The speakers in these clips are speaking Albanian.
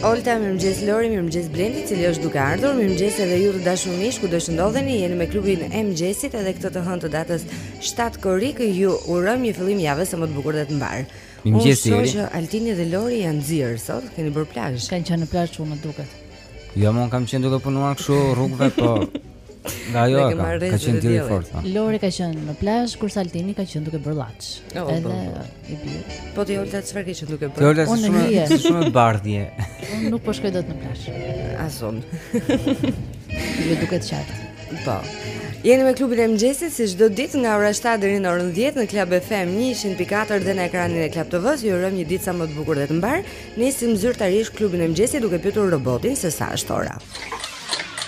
Olta, mirëmëngjes Lori, mirëmëngjes Blendi, i cili është duke ardhur. Mirëmëngjes edhe ju të dashur miq, kudo që ndodheni, jeni me klubin e mëngjesit edhe këtë të hënë të datës 7 korrik. Ju urojmë një fillim jave sa më të bukur dhe të mbarë. Mirëmëngjes Lori. Shoh që Altini dhe Lori janë nxirë sot, keni bërë plazh. Kan qenë në plazh ç'u më duket. Jo, unë kam qenë duke punuar kështu rrugëve, po Nga ajo ka, ka qenë dielli i fortë. Po. Lori ka qenë në plazh kurse Altini ka qenë duke bërë llaç. Oh, po, Edhe po. i bi. Po ti Olta çfarë ke qenë duke bërë? Olta është shumë është shumë e bardhë. Unë nuk po shkoj dot në plazh. Asun. Ju duket qartë. Po. Jeni me klubin e mëngjesit si çdo ditë nga ora 7 deri në orën 10 në Club FM 100.4 dhe në ekranin e Club TV-s. Ju urojmë një ditë sa më të bukur dhe të mbarë. Nisim zyrtarisht klubin e mëngjesit duke pyetur robotin se sa është ora.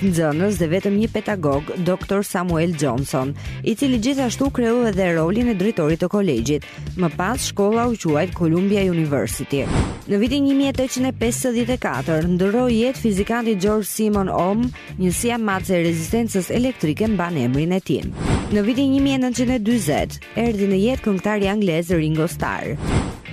nxënës dhe vetëm një pedagog, Doktor Samuel Johnson, i cili gjithashtu kreu edhe rolin e drejtorit të kolegjit. Më pas shkolla u quajt Columbia University. Në vitin 1854 ndërroi jetë fizikanti Georg Simon Ohm, njësia matëse e rezistencës elektrike mban emrin e tij. Në vitin 1940 erdhi në jetë këngëtari anglez Ringo Starr.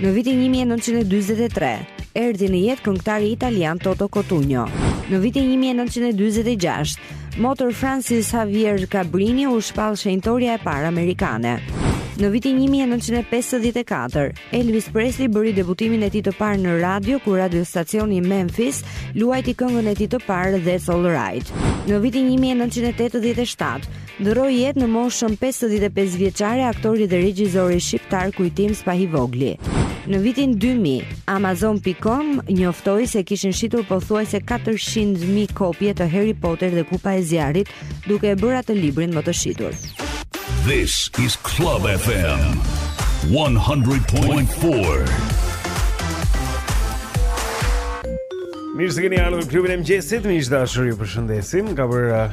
Në vitin 1943, erdhi në jetë këngëtari italian Toto Cutugno. Në vitin 1946, motër Francis Xavier Cabrini u shpall shenjtorja e parë amerikane. Në vitin 1954, Elvis Presley bëri debutimin e tij të parë në radio kur radiostacioni Memphis luajti këngën e tij të parë That's All Right. Në vitin 1987, Ndërroi jetë në moshën pesëdhjetë e pesë vjeçare aktori dhe regjizori shqiptar Kujtim Spahivogli. Në vitin 2000, Amazon.com njoftoi se kishin shitur pothuajse 400.000 kopje të Harry Potter dhe Kupa e Zjarrit, duke e bërë atë librin më të shitur. This is Club FM 100.4. Mirë se keni ardhur në klubin e mëngjesit, miq të dashur, ju përshëndesim. Ka bërë uh,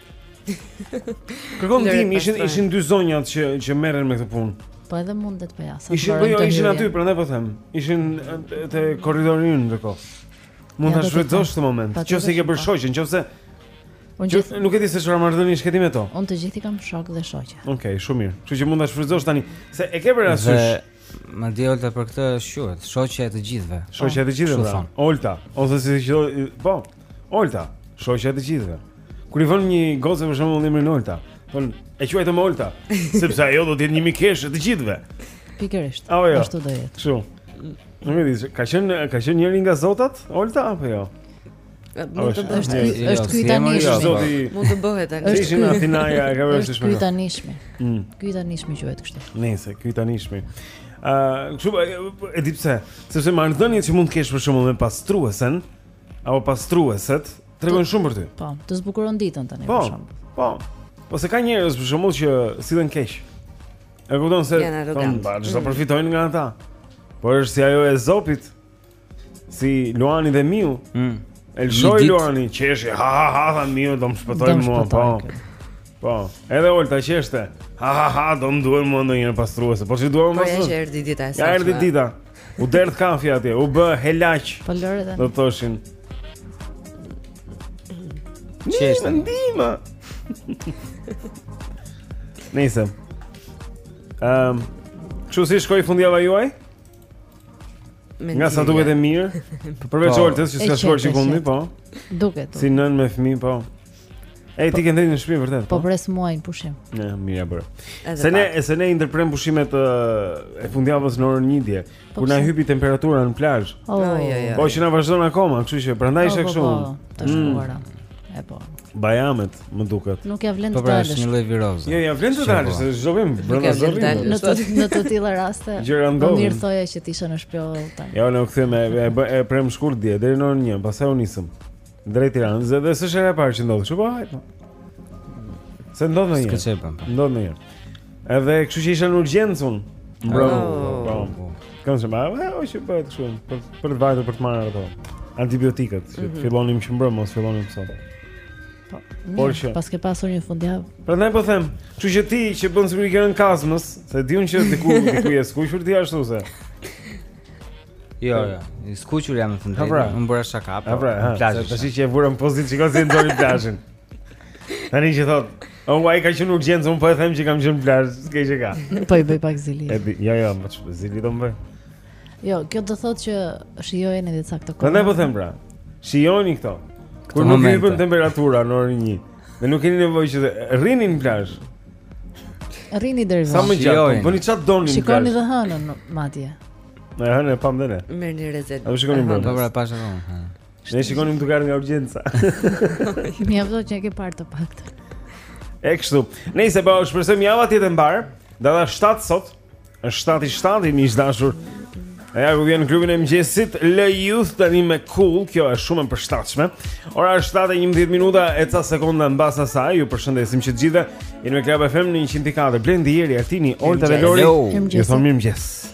Kërkon team, ishin ishin dy zonjat që që merren me këtë punë. Po edhe mundet po ja. Ishin po jo, ishin aty, prandaj po them. Ishin te korridori ynë ndërkohë. Mund ta shfrytëzosh këtë moment. Nëse i ke bërë po. shoqe, nëse Unë gjithë nuk e di se çfarë marrëdhëniesh ke ti me to. Unë të gjithë i kam shokë dhe shoqe. Okej, okay, shumë mirë. Kështu që mund ta shfrytëzosh tani se e ke parasysh. Madje Olta për këtë shquhet, shoqja e të gjithëve. Shoqja e të gjithëve. Pra. Olta, ose si thotë, po, Olta, shoqja e të gjithëve. Kur i vënë një gocë për shembull emrin Olta, thonë e quajtëm Olta, sepse ajo do të jetë një mikeshë e të gjithëve. Pikërisht. Apo jo? Ashtu do jetë. Kështu. Nuk e di, ka qenë ka qenë njëri nga zotat Olta apo jo? Mund të bëhet, është ky tani jo, zoti. Mund të bëhet tani. Është ky Athinaja, e ka vënë si shpërdo. Ky tanishmi. Mm. Ky tanishmi quhet kështu. Nëse ky tanishmi. Ëh, kështu, e di pse, sepse marrëdhëniet që mund të kesh për shembull me pastruesen, apo pastrueset tregojnë shumë për ty. Po, të zbukuron ditën tani po, për shembull. Po. Po se ka njerëz për shembull që sillen keq. E kupton se thonë bash, do mm përfitojnë nga ata. Por është si ajo e Ezopit. Si Luani dhe Miu. Mm. E lëshoi Luani, qeshi, ha ha ha, ha Miu do më shpëtojë mua, po. Po, edhe Olta qeshte. Ha ha ha, do më duhen mua ndonjëherë pastruese. Po si duhen më? Po, erdhi dita e saj. Ja, erdhi dita. U derdh kafi atje, u bë helaq. Po lëre tani. Do thoshin. Çeshta. Ndihma. Nisim. Ehm, um, kështu si shkoi fundjava juaj? Mendire. Nga sa duket e mirë. Përveç po. Oltës që s'ka shkuar gjëkundi, po. Duket. Si nënë me fëmijë, po. E ti ke ndenjur në shtëpi vërtet. Po, po pres muajin pushim. Ja mirë bëre. Se ne se ne ndërpremë pushimet e fundjavës në orën 1 dje. Po kur na hipi temperatura në plazh. Po oh, jo jo. Po që na vazhdon akoma, kështu që prandaj është kështu. Të mm. shkuara. E po. Bajamet, më duket. Nuk ia vlen të dalësh. Po pra, është një lloj viroze. Jo, ia vlen të dalësh, se s'do rrimë brenda, o zot. Në të në të tilla raste. Gjëra ndodhin. Po mirë thoja që ti ishe në shpellë tani. Jo, ne u kthyem, e premë shkurt dje deri në orën 1, pastaj u nisëm. Drejt Tiranës dhe s'është hera e parë që ndodh, po hajt. Se ndodh ndonjëherë. Së këtë po. Ndodh ndonjëherë. Edhe kështu që isha në urgjencë unë. Mbrëmë, oh. po. Kënë që marë, e, o që bëhet kështu, për, për të vajtur, për të marrë ato. Antibiotikët, që mm -hmm. të fillonim që mbrëmë, mos fillonim sot. Po, Por që... Paske pasur një fundjavë. Pra ne po them, që që ti që bënë s'i ke rënë kazmës, s'e di unë që të ku, të ku jesë, ku i shurë ti ashtu se. Jo, jo. I skuqur jam në fund. Po, pra. Unë bëra shaka apo. Po, pra, në plazh. Tashi që e vura në pozitë, shiko si e nxori plazhin. Tani që thotë, "O oh, ai ka qenë në urgjencë, unë po e them që kam qenë në plazh, s'ke që ka." Po i bëj pak zili. E di, jo, jo, me çfarë zili do më bëjë? Jo, kjo do thotë që shijojeni edhe ca kohë. Prandaj po them pra. Shijojeni këto. Kur nuk ju hipën temperatura në orën 1. Ne nuk keni nevojë që të rrini në plazh. Rrini deri vonë. Sa më gjatë, po bëni çfarë doni në plazh. Shikoni dhe hënën madje. Më hanë pa më dhënë. Merrni rezet. A do shikoni më? Po pra pashë më. Ne shikoni më duke nga urgjenca. Mjafton që e ke parë të paktën. E kështu. Nëse po shpresojmë java të jetë mbar, data 7 sot, është 7 i 7-ti miq të dashur. A ja ku vjen klubi i mëngjesit Le Youth tani me cool, kjo është shumë e përshtatshme. Ora është 7:11 minuta e ca sekonda mbas asaj. Ju përshëndesim që të gjithëve. Jemi me Club FM në 100.4. Blendi Jeri, Artini, Olta dhe Lori. Ju thonë mirëmëngjes.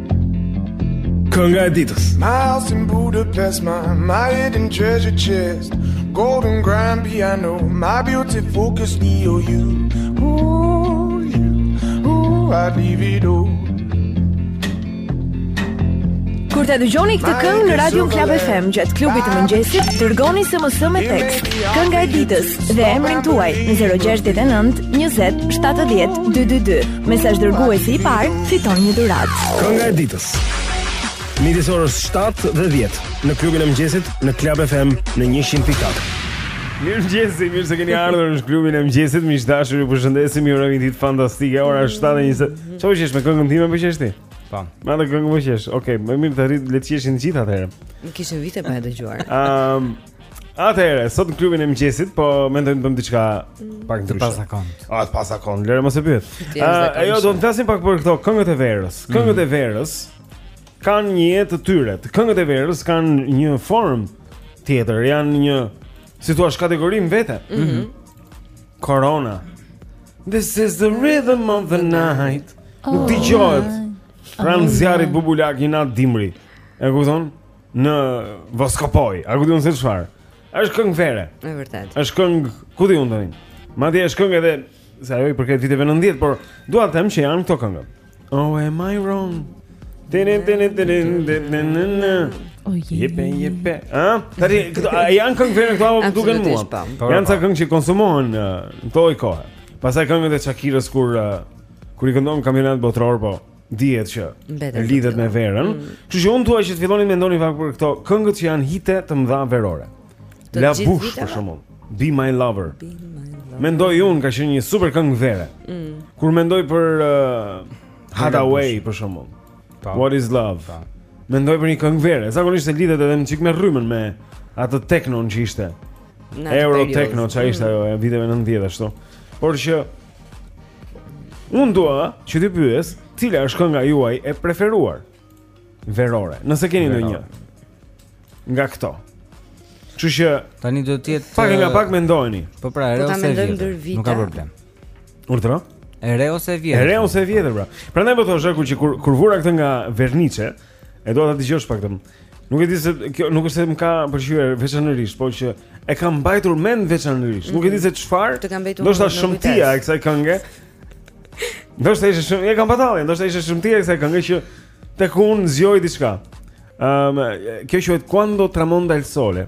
Kënga e ditës. My house in Budapest, my, my hidden treasure chest. Golden grand piano, my beautiful Castillo you. Ooh, you, ooh, I'd leave it all. Kur ta dëgjoni këtë këngë në Radio Club FM gjatë klubit të mëngjesit, dërgoni SMS me tekst, kënga e ditës dhe emrin tuaj në 069 20 70 222. Mesazh dërguesi i parë fiton një dhuratë. Kënga e ditës. Midis orës 7 dhe 10 në klubin e mëngjesit në Club FM në 100.4. Mirëmëngjesi, mirë se keni ardhur në klubin e mëngjesit Miq të dashur ju përshëndesim, ju urojmë një ditë fantastike Ora 7.20 Ça përqesh me këngën time përqesh ti? Pa po. Me atë këngën përqesh, okej, okay, më mirë të rri, le të qeshin të gjithë atëherë Më kishin vite pa e dëgjuar um, Atëherë, sot në klubin e mëngjesit po mendojmë të bëjmë diçka pak ndryshe. Pa zakon. Ah, pa zakon, lëre mos e pyet. Ah, ajo do të flasim pak për këto këngët e verës. Mm. Këngët e verës kanë një jetë të tyre. Këngët e verës kanë një formë tjetër, janë një si thua kategori në vete. Mhm. Mm Corona. This is the rhythm of the night. Nuk oh. dëgjohet. Pranë zjarrit bubulak një natë dimri. E kupton? në Voskopojë. A ku di unë se çfarë? Është këngë vere. Është vërtet. Është këngë, ku di unë tani? Madje është këngë edhe pse ajo i përket viteve 90, por dua të them që janë këto këngë. Oh am I wrong? Tinin tinin tinin tinin. Oh, jepe, jepe. Ëh? Tani janë këngë vere këto apo duken mua? Po, po, janë ca po. këngë që konsumohen në atë kohë. Pastaj këngët e Shakirës kur kur i këndon kampionatit botëror po. dihet që Mbeten lidhet me verën. Mm. Kështu mm. që unë dua që të filloni të mendoni pak për këto këngët që janë hite të mëdha verore. La Bouche për shembull, Be My Lover. Be my lover. Mendoj unë ka qenë një super këngë vere. Mm. Kur mendoj për uh, Haddaway për shembull. Po. What is love? Pa. Po. Mendoj për një këngë vere. Zakonisht e lidhet edhe një çik me rrymën me atë techno që ishte. Euro techno që ishte mm. ajo e viteve 90 ashtu. Por që Unë dua që t'ju pyes, cila është kënga juaj e preferuar? Verore. Nëse keni ndonjë nga këto. Kështu që tani do të jetë pak nga pak mendoheni. Po pra, po ose vjetër. Nuk ka problem. Urdhëro? E re ose e vjetër. E re ose e vjetër, pra. Prandaj po thoja kur kur kur vura këtë nga Vernice, e dua ta dëgjosh pak domun. Nuk e di se kjo nuk është se më ka pëlqyer veçanërisht, por që e kam mbajtur mend veçanërisht. Mm -hmm. Nuk e di mhm. se çfarë. Ndoshta shëmtia e kësaj kënge. Ndoshta se e kam pas thënë, ndoshta ishte shëmtia e kësaj kënge që tek unë zgjoi diçka. Ehm, um, kjo quhet Quando Tramonta il Sole.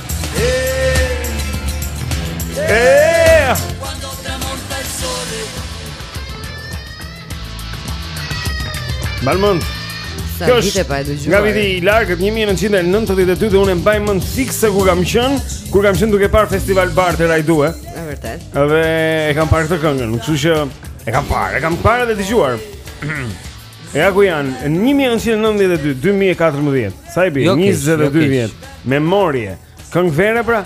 Balmond. Kjo është pa e dëgjuar. Nga viti i largët 1992 dhe unë e mbaj mend fiks se ku kam qenë, kur kam qenë duke parë Festivalbar te Rai Due. E vërtetë. Dhe e kam parë këtë këngën, kështu që e kam parë, e kam parë dhe dëgjuar. Ja ku janë, në 1992, 2014, sa i bie, jo 22 vjet, memorie, këngë vere pra?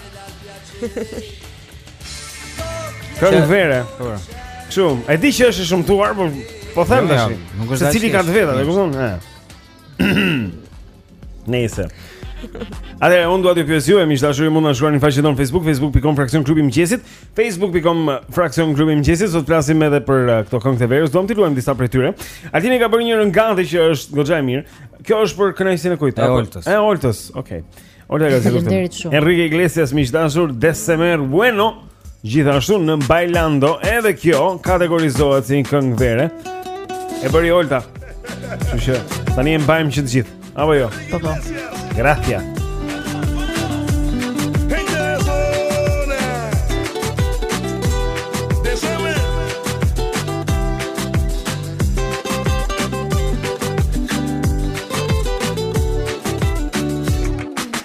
Këngë vere, po, pra. Shumë, e di që është e shëmtuar, po, po them tashi, secili ka të veta, e kupton. Nëse. Atëherë unë dua t'ju pyes ju, miq të dashur, mund të na shkruani në faqen tonë Facebook, facebook.com fraksion klubi i mëngjesit, facebook.com uh, fraksion klubi i mëngjesit, sot flasim edhe për uh, këto këngë të verës, do t'i luajmë disa prej tyre. Altini ka bërë një rëngati që është goxha e mirë. Kjo është për kënaqësinë e kujt? E Oltës. E Oltës. Okej. Okay. Olta ka thënë. Enrique Iglesias, miq të dashur, Descemer Bueno. Gjithashtu në Bailando edhe kjo kategorizohet si një këngë vere. E bëri Olta. Kështu që tani e mbajmë që të gjithë. Apo jo. Po po. Gracias.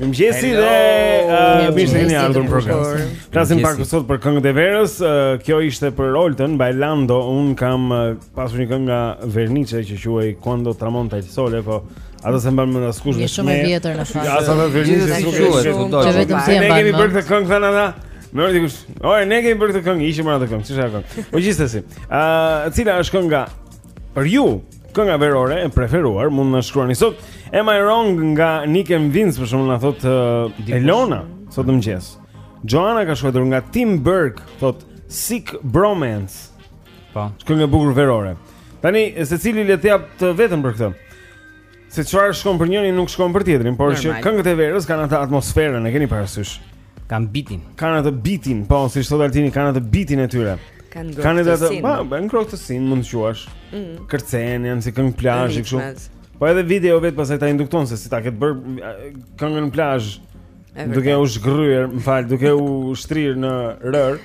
Mirëmëngjes dhe uh, mirë se keni ardhur në program. Flasim pak sot për këngët e verës. Uh, kjo ishte për Oltën Bailando. Unë kam uh, pasur një këngë nga Vernice që quhej Quando tramonta il sole, po atë s'e mban mend askush, është shumë e vjetër në fakt. Ata në Vernice se shumë e vjetër. Që vetë s'e mbajnë. Ne kemi bërë këtë këngë thonë ata. Më rëdi kush. Ore, ne kemi bërë këtë këngë, ishim në atë këngë, ç'është ajo këngë? Po gjithsesi. Ë, cila është kënga Për ju, kënga verore e preferuar mund të na shkruani sot Am I Wrong nga Nico and Vinz për shembull na thotë uh, Elona sot në mëngjes. Xhoana ka shkruar nga Tim Berg thotë Seek Bromance. Po. Këngë e bukur verore. Tani secili le të japë të vetën për këtë. Se çfarë shkon për njërin nuk shkon për tjetrin, por që këngët e verës kanë atë atmosferën, e keni parasysh. Kanë bitin. Kanë atë bitin, po si thotë Altini, kanë atë bitin e tyre. Kanë atë, kanë atë, po, bën ngrohtësin mund të quash. Mm. Kërcen janë si këngë plazhi kështu. Po edhe video vetë pastaj ta indukton se si ta ketë bërë këngën në plazh. Duke u zhgryer, më fal, duke u shtrirë në rërë.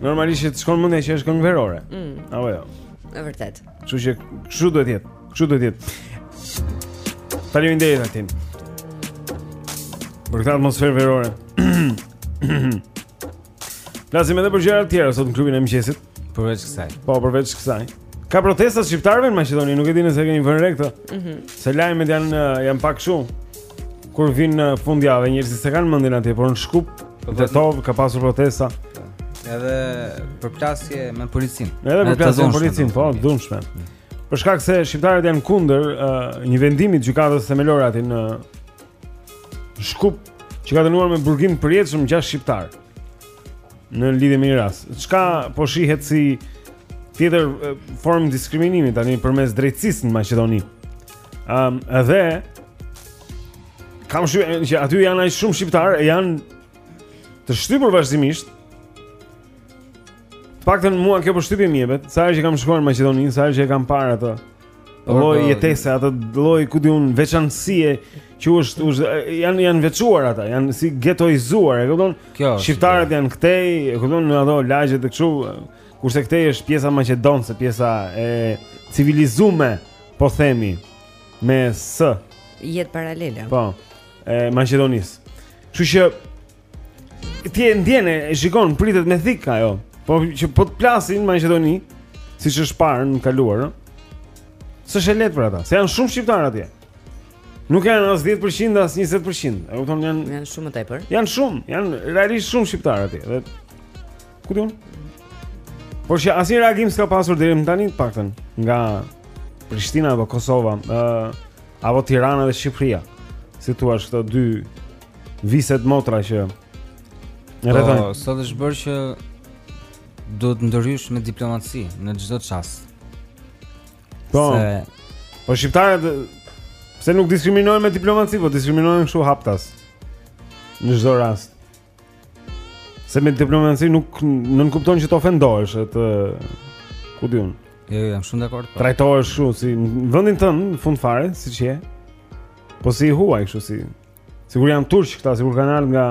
Normalisht të shkon mendja që është këngë verore. Mm. Apo jo. Është vërtet. Kështu që kështu duhet të jetë. Kështu duhet të jetë. Faleminderit Altin. Për këtë atmosferë verore. Flasim edhe për gjëra të tjera sot në klubin e mëngjesit. Përveç kësaj. Po, përveç kësaj. Ka protesta të shqiptarëve në Maqedoni, nuk e di nëse e keni vënë re këtë. Mhm. Mm se lajmet janë janë pak shumë. Kur vijnë në fundjavë njerëzit s'e kanë mendjen atje, por në Shkup, po, në po, Tetovë ka pasur protesta. Edhe përplasje me policinë. Edhe përplasje me policinë, po, të dhunshme. Për shkak se shqiptarët janë kundër uh, një vendimi të gjykatës themelore aty në Shkup që ka dënuar me burgim të përjetshëm gjashtë shqiptarë. Në lidhje me një rast, çka po shihet si tjetër formë diskriminimi tani përmes drejtësisë në Maqedoni. Ëm um, edhe kam shumë që aty janë aq shumë shqiptarë, e janë të shtypur vazhdimisht. Të paktën mua kjo përshtypje më jepet, sa herë që kam shkuar në Maqedoni, sa herë që e kam parë atë. lloj jetese, atë lloj ku di unë veçanësie që është është janë janë veçuar ata, janë si getoizuar, e kupton? Shqiptarët janë këtej, e kupton në ato lagje të kështu, kurse këtej është pjesa maqedonase, pjesa e civilizume, po themi me s jet paralele. Po. E Maqedonisë. Kështu që Ti e ndjen e shikon pritet me thikë ajo. Po që po të plasi në Maqedoni, siç është parë në të kaluarën, s'është e lehtë për ata. Se janë shumë shqiptarë atje. Nuk janë as 10% as 20%. E kupton janë janë shumë më tepër. Janë shumë, janë realisht shumë shqiptarë atje. Dhe ku di unë? Por që asnjë reagim s'ka pasur deri më tani të paktën nga Prishtina apo Kosova, ë uh, apo Tirana dhe Shqipëria. Si thua këto dy viset motra që e rrethojnë. Po, sot është bërë që duhet të ndërhysh me diplomaci në çdo çast. Po. Se... Po shqiptarët pse nuk diskriminohen me diplomaci, po diskriminohen kështu haptas. Në çdo rast. Se me diplomaci nuk nënkupton që të ofendohesh, të ku di unë. Jo, jo, jam shumë dakord. Po. Trajtohesh kështu si në vendin tënd, fund fare, siç je. Po si i huaj kështu si Sikur janë turq këta, sikur kanë ardhur nga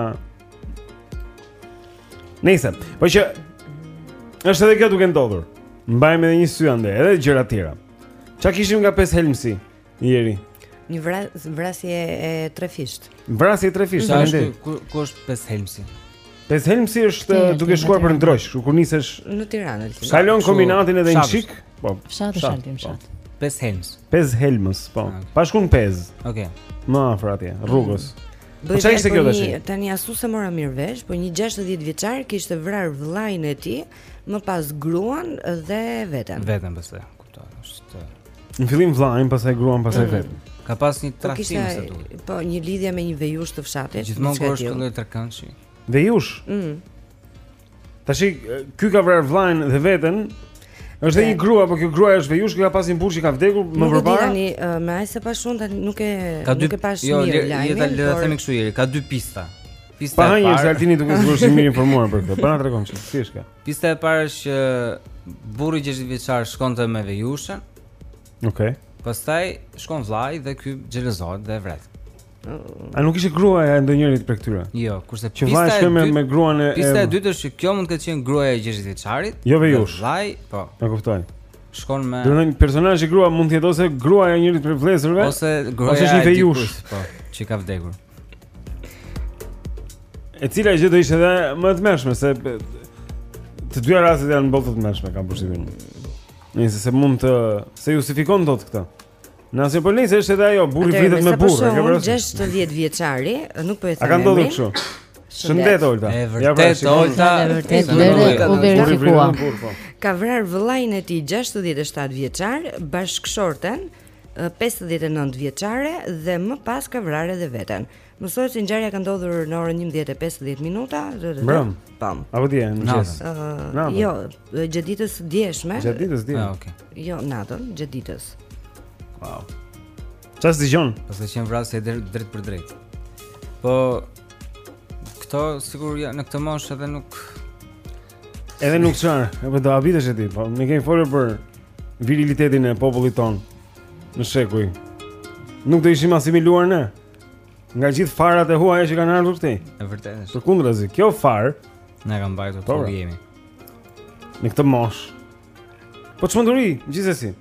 Nejse, po që është edhe kjo duke ndodhur. Mbajmë edhe një sy andej, edhe gjëra të tjera. Ça kishim nga Pezë Helmësi Eri? Një vras, vrasje e trefishtë. Vrasje e trefishtë, mm -hmm. ku, ku është Pezë Helmësi? Pezë Helmësi është Te, duke shkuar për Ndroq, kur nisesh në Tiranë Altin. Kalon kombinatin edhe një çik. Po. Fshat është Altin po. fshat. Pezë Helmës. Pezë Helmës, po. Ah. Pa shkuar Pezë. Okej. Okay. Më afër atje, rrugës. Mm. Po ça ishte kjo tashi? Tani as unë s'e mora mirë vesh, po një 60 vjeçar kishte vrarë vëllain e tij, më pas gruan dhe veten. Veten pastaj. Në fillim vllain, pastaj gruan, pastaj mm. veten. Ka pas një tradhti me sa duket. Po, një lidhje me një vejush të fshatit. Gjithmonë kur është këndej trekëndëshi. Vejush. Mhm. Tashi ky ka vrarë vllain dhe veten. Është një grua, por kjo grua është vejush, ka pas një burrë që ka vdekur më përpara. Nuk e di tani, ma, ai s'e pa shumë tani nuk e nuk e pashë jo, mirë lajmin. Jo, atëherë le ta themi kështu Eri, ka dy pista. Pista e parë. Pa një Altini duket shumë i mirë informuar për këtë. Pa na trego se si është kjo. Pista e parë është që burri 60 vjeçar shkonte me vejushën. Okej. Okay. Pastaj shkon vllai dhe ky xhelozohet dhe vret. A nuk ishte gruaja e ndonjërit prej këtyre? Jo, kurse pista e dytë. Që vajti me me gruan e Pista e dytë është që kjo mund të ketë qenë gruaja e 60 vjeçarit. Jo vejush. Vllai, po. E kuptoj. Shkon me Domethënë personazhi grua mund të jetë ose gruaja e njërit prej vëllezërve ose gruaja e Ose është një vejush, po, që ka vdekur. E cila gjë do ishte edhe më e tmerrshme se të dyja rastet janë po aq të tmerrshme kam përshtypjen. Nejse s'e mund të s'e justifikon dot këtë. Në asnjë po nëse është edhe ajo burri vritet me burrë, e ke parasysh? 60 vjeçari, nuk po e them. A kanë ndodhur kështu? Është vërtetë Olta. E pra, vërtet Olta, e vërtet vërtet u verifikua. Po. Ka vrarë vëllain e tij 67 vjeçar, bashkëshorten pesëdhjetë e nëntë vjeçare dhe më pas ka vrarë edhe veten. Mësohet se ngjarja ka ndodhur në orën 11:50 minuta. Mbrëm. Pam. Apo dje në mëngjes. Ëh, jo, gjatë ditës së djeshme. Gjatë ditës dje. Ah, okay. Jo, natën, gjatë ditës. Wow. Çfarë dëgjon? Paska qenë vrasje drejt drejt për drejt. Po këto sikur ja, në këtë moshë edhe nuk Edhe nuk ça, po do habitesh ti, po ne kemi folur për virilitetin e popullit tonë në shekuj. Nuk do ishim asimiluar ne. Nga gjithë farat e huaja që kanë ardhur këtej. Është vërtetë. është. Përkundrazi, kjo farë Na ka mbajtur Po, ku pra. jemi. në këtë moshë. Po çmenduri, gjithsesi.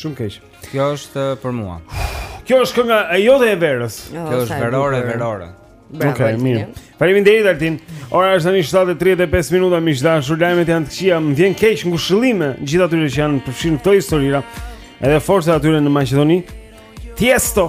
Shumë keq. Kjo është eh, për mua. Kjo është kënga jote e verës. Jo, Kjo është verore, verore. Bravo. Okej, okay, mirë. Faleminderit Altin. Ora është tani 7:35 minuta, miq të dashur, lajmet janë të këqija, më vjen keq ngushëllime gjithë atyre që janë përfshirë në këto historira. Edhe forcë atyre në Maqedoni. Tiesto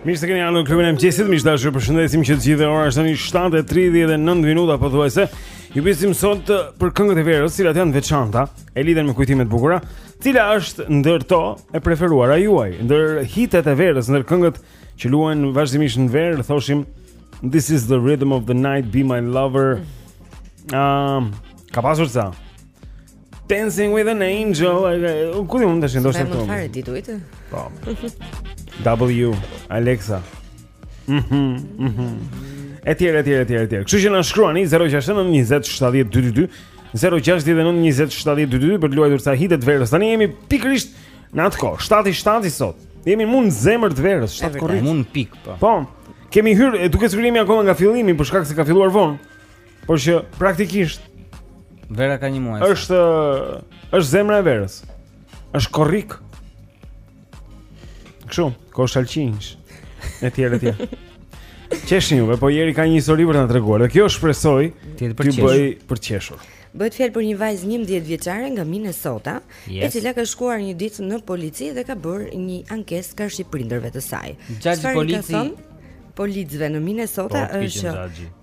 Mirë se keni ardhur në klubin e mëngjesit. Miq të dashur, ju përshëndesim që të gjithë ora është tani 7:39 minuta pothuajse. Ju pyesim sot uh, për këngët e verës, cilat janë të veçanta, lidhen me kujtime të bukura, cila është ndër to e preferuara juaj, ndër hitet e verës, ndër këngët që luhen vazhdimisht në verë, thoshim This is the rhythm of the night, be my lover. Um, Ka pasur sa? Dancing with an angel. Ku di mund të shëndosh atë? Po, fare ti duhet. Po. W Alexa. Mhm. Mhm. Etj, etj, etj, etj. Kështu që na shkruani 069 20 70 222 069 20 70 222 për të luajtur disa hite të verës. Tani jemi pikërisht në atë kohë, 7/7 sot. Jemi mu në zemër të verës, 7 korrik. Mu në pik, po. Po. Kemi hyrë, duke sigurisht jemi akoma nga fillimi për shkak se ka filluar vonë. Por që praktikisht Vera ka një muaj. Është është zemra e verës. Është korrik. Kështu, koshalqinj. Etj etj. Qeshni juve, po Jeri ka një histori për të treguar. Dhe kjo shpresoj t'ju bëjë për të qeshur. Bëhet fjalë për një vajzë 11 vjeçare nga Minnesota, yes. e cila ka shkuar një ditë në polici dhe ka bërë një ankesë karshi prindërve të saj. Gjatë polici policëve në Minnesota po, është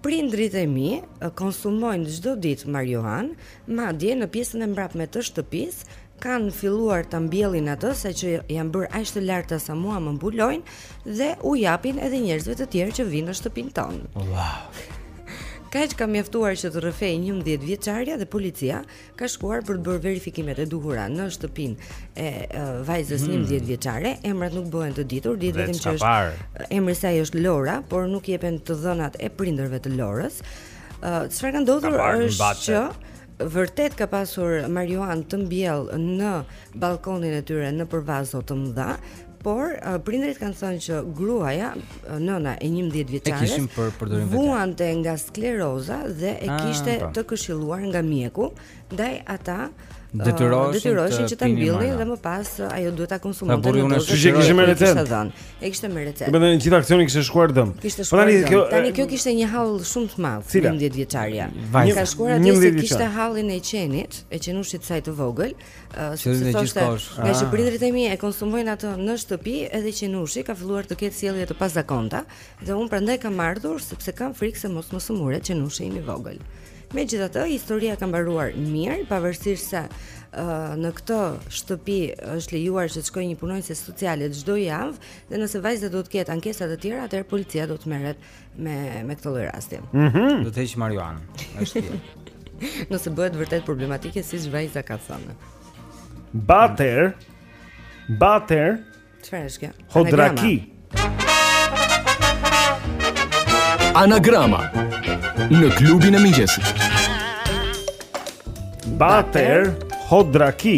prindërit e mi konsumojnë çdo ditë marijuanë, madje në pjesën e mbrapme të shtëpisë kanë filluar ta mbjellin atë saqë janë bërë aq të larta sa mua më mbulojnë dhe u japin edhe njerëzve të tjerë që vijnë në shtëpinë tonë. Wow. Kaq ka mjaftuar që të rrëfejë 11 vjeçarja dhe policia ka shkuar për të bërë verifikimet e duhura në shtëpinë e vajzës 11 hmm. vjeçare, emrat nuk bëhen të ditur, dihet vetëm që është emri i saj është Lora, por nuk jepen të dhënat e prindërve të Lorës. Çfarë ka ndodhur është që vërtet ka pasur marijuanë të mbjellë në ballkonin e tyre nëpër vazo të mëdha, Por uh, prindërit kanë thënë që gruaja, uh, nëna e 11 vjeçares, vuante nga skleroza dhe e ah, kishte A, po. të këshilluar nga mjeku, ndaj ata uh, detyroheshin që ta mbillnin dhe më pas uh, ajo duhet ta konsumonte në dozë. Kishte kishte me recetë. E kishte me recetë. Domethënë gjithë aksioni kishte shkuar dëm. Kishte po shkuar. Tani kjo tani kjo kishte një hall shumë të madh 11 vjeçarja. Ka shkuar atje se kishte hallin e qenit, e qenushit saj të vogël. Sepse thoshte, ngaqë ah. prindërit e mi e konsumojnë atë në shtëpi, edhe qenushi ka filluar të ketë sjellje të pazakonta dhe unë prandaj kam ardhur sepse kam frikë se mos më sëmuret qenushi im i vogël. Megjithatë, historia ka mbaruar mirë, pavarësisht se në këtë shtëpi është lejuar që të shkojë një punonjëse sociale çdo javë dhe nëse vajza do të ketë ankesa të tjera, atëherë policia do të merret me me këtë lloj rasti. Mhm. Mm do të heq marijuana. Është kjo. Nëse bëhet vërtet problematike siç vajza ka thënë. Bater. Bater. Çfarë është kjo? Hodraki. Anagrama në klubin e mëngjesit. Bater Hodraki.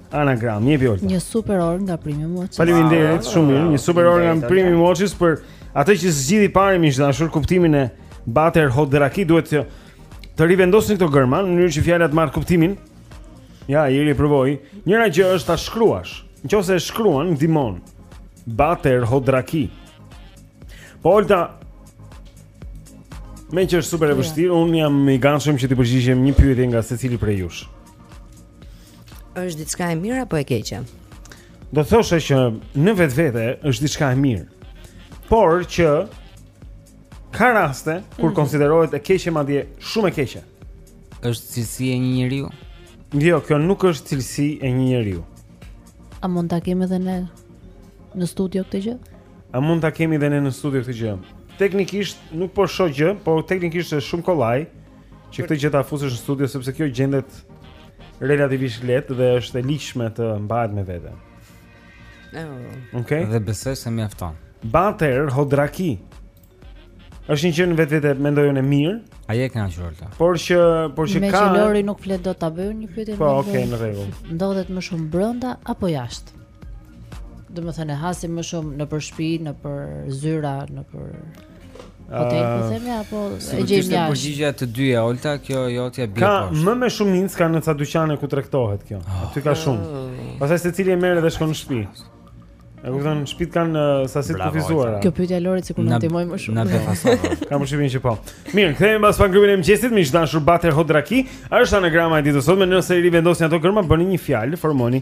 Anagram, jepi Olta. Një super orë nga Premium Watches. Faleminderit shumë mirë. Një super orë nga Premium Watches për atë që zgjidh i pari miq të dashur kuptimin e Bater Hodraki duhet të të rivendosni këto gërma në mënyrë që fjala të marrë kuptimin. Ja, Iri provoi. Njëra gjë është ta shkruash. Në qoftë se e shkruan, ndihmon. Bater Hodraki. Po Olta. Meqë është super e vështirë, unë jam i gatshëm që t'i përgjigjem një pyetje nga secili prej jush. Është diçka e mirë apo e keqe? Do thosha që në vetvete është diçka e mirë. Por që ka raste kur mm -hmm. konsiderohet e keqe madje shumë e keqe. Është cilësi e një njeriu? Jo, kjo nuk është cilësi e një njeriu. A mund ta kemi edhe ne në studio këtë gjë? A mund ta kemi edhe ne në studio këtë gjë? Teknikisht nuk po shoh gjë, por teknikisht është shumë kollaj. Që këtë gjë ta fusësh në studio sepse kjo gjendet relativisht lehtë dhe është e ligjshme të mbahet me vete. Oh. Okay. Dhe besoj se mjafton. Bater Hodraki. Është një gjë në vetvete mendoj unë e mirë. A je e kënaqur Olta? Por që por që ka Meqë Lori nuk flet dot ta bëjë një pyetje më. Po, okay, në rregull. Ndodhet më shumë brenda apo jashtë? Domethënë e hasim më shumë nëpër shtëpi, nëpër zyra, nëpër Po të po themi apo e gjejmë jashtë. Përgjigjja të dyja, Olta, kjo jotja bie poshtë. Ka më me shumicë ka në ca dyqane ku tregtohet kjo. Ah. Aty ka shumë. Pastaj secili e merr dhe shkon në shtëpi. E kupton, shtëpitë kanë uh, sasi të kufizuara. Kjo pyetja e Lorit sikur na ndihmoi më shumë. Na befasova. Kam përshtypjen që po. Mirë, kthehemi pas pak në klubin e mëngjesit, miq të dashur Bater Hodraki, është anagrama e ditës sot, më nëse i rivendosni ato gërma bëni një fjalë, formoni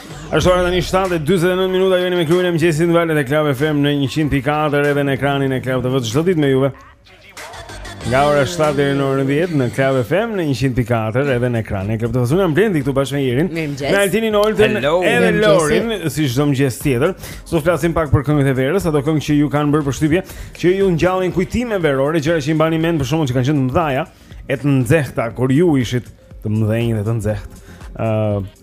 Është ora tani 7:49 minuta jeni me klubin e mëngjesit në valët e Club FM në 104 edhe në ekranin e Club TV çdo ditë me juve. Nga ora 7 deri në orën 10 në Club FM në 104 edhe në ekranin e Club TV. Unë jam Blendi këtu bashkë me Irin. Me Altinin Oltën edhe Lorin si çdo mëngjes tjetër. Sot flasim pak për këngët e verës, ato këngë që ju kanë bërë përshtypje, që ju ngjallin kujtime verore, gjëra që i mbani mend për shkakun që kanë qenë të mëdha, e të nxehta kur ju ishit të mëdhenj dhe të nxehtë. Ëh, uh,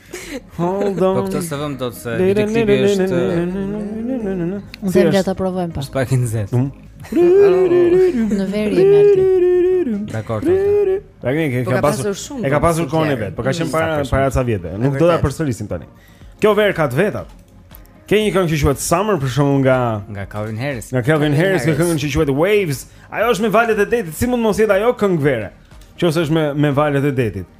Hold on. Po këtë s'e vëmë dot se videoklipi është. Unë do ta provojmë pak. Pak i nxehtë. Në verë jemi aty. Dakor. Dakor, e ka pasur shumë. E ka pasur kohën e vet, por ka qenë para para ca viteve. Nuk do ta përsërisim tani. Kjo verë ka të vetat. Ke një këngë që quhet Summer për shkakun nga nga Calvin Harris. Nga Calvin Harris, një këngë që quhet Waves. Ajo është me valët e detit. Si mund mos jetë ajo këngë vere? Qose është me me valët e detit.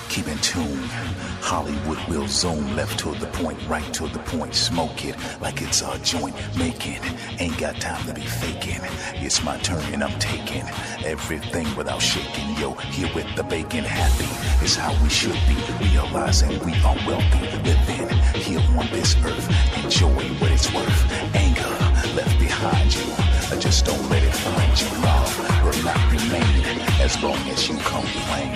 will zoom left to the point, right to the point. Smoke it like it's our joint making. Ain't got time to be faking. It's my turn and I'm taking everything without shaking. Yo, here with the bacon, happy is how we should be. Realizing we are wealthy living here on this earth. Enjoy what it's worth. Anger left behind you. I Just don't let it find you. Love will not remain as long as you complain.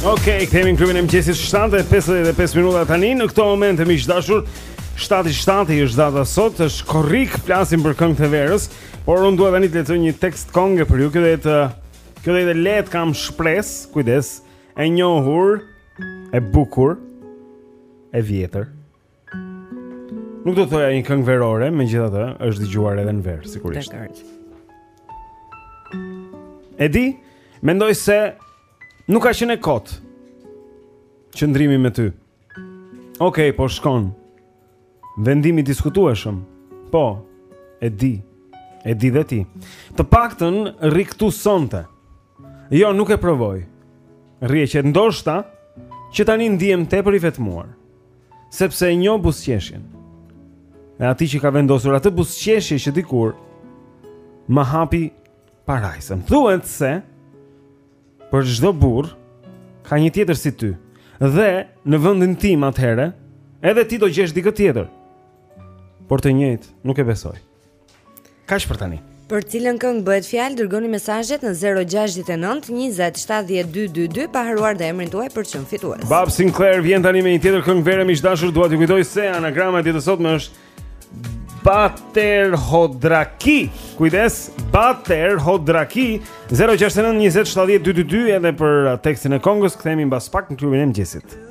Ok, kthehemi në klubin e mëngjesit 7.55 minuta tani Në këto momente miq të dashur 7.7 është data sot është korrik flasim për këngët e verës Por unë dua tani të lexoj një tekst kënge për ju Kjo do jetë Kjo do jetë e lehtë kam shpresë Kujdes E njohur E bukur E vjetër Nuk do të thoja një këngë verore, megjithatë është dëgjuar edhe në verë, sigurisht. E di, mendoj se nuk ka qenë kot. Qëndrimi me ty. Okej, okay, po shkon. Vendim i diskutueshëm. Po, e di. E di dhe ti. Të paktën rri këtu sonte. Jo, nuk e provoj. Rri e qetë ndoshta që tani ndihem tepër i vetmuar, sepse e njoh buzëqeshjen. E atij që ka vendosur atë buzëqeshje që dikur më hapi parajsën. Thuhet se për çdo burrë ka një tjetër si ty. Dhe në vendin tim atëherë, edhe ti do gjesh dikë tjetër. Por të njëjtë nuk e besoj. Kaq për tani? Për cilën këngë bëhet fjalë, dërgoni mesazhet në 069 20 70 222 pa harruar dhe emrin tuaj për të qenë fitues. Bob Sinclair vjen tani me një tjetër këngë vere miq të dashur, dua t'ju kujtoj se anagrama e ditës sotme është Bater Hodraki. Kujdes, Bater Hodraki 069 20 70 222 edhe për tekstin e këngës, kthehemi mbas pak në klubin e mëngjesit.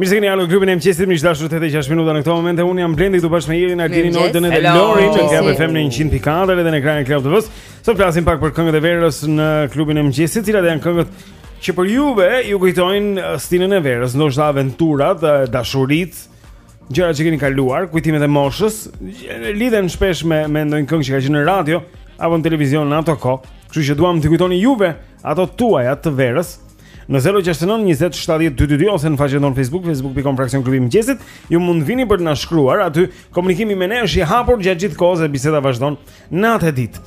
Mirë se keni ardhur në klubin e mëngjesit, miq të dashur, tetë e gjashtë minuta në këto momente unë jam Blendi këtu bashkë me Erin, Aldinin, Oldën dhe Lorin, te Club FM në 100.4 edhe në ekranin e Club TV-s. Sot flasim pak për këngët e verës në klubin e mëngjesit, cilat janë këngët që për juve ju kujtojnë uh, stinën e verës, ndoshta aventurat, uh, dashuritë, gjërat që keni kaluar, kujtimet e moshës, lidhen shpesh me me ndonjë këngë që ka qenë në radio apo në televizion në ato kohë. Kështu që duam t'i kujtoni juve ato tuaja të verës. Në 069 20 70 222 ose në faqen tonë Facebook, facebook.com fraksion klubi i mëngjesit, ju mund të vini për të na shkruar aty. Komunikimi me ne është i hapur gjatë gjithë kohës dhe biseda vazhdon Natë e ditë.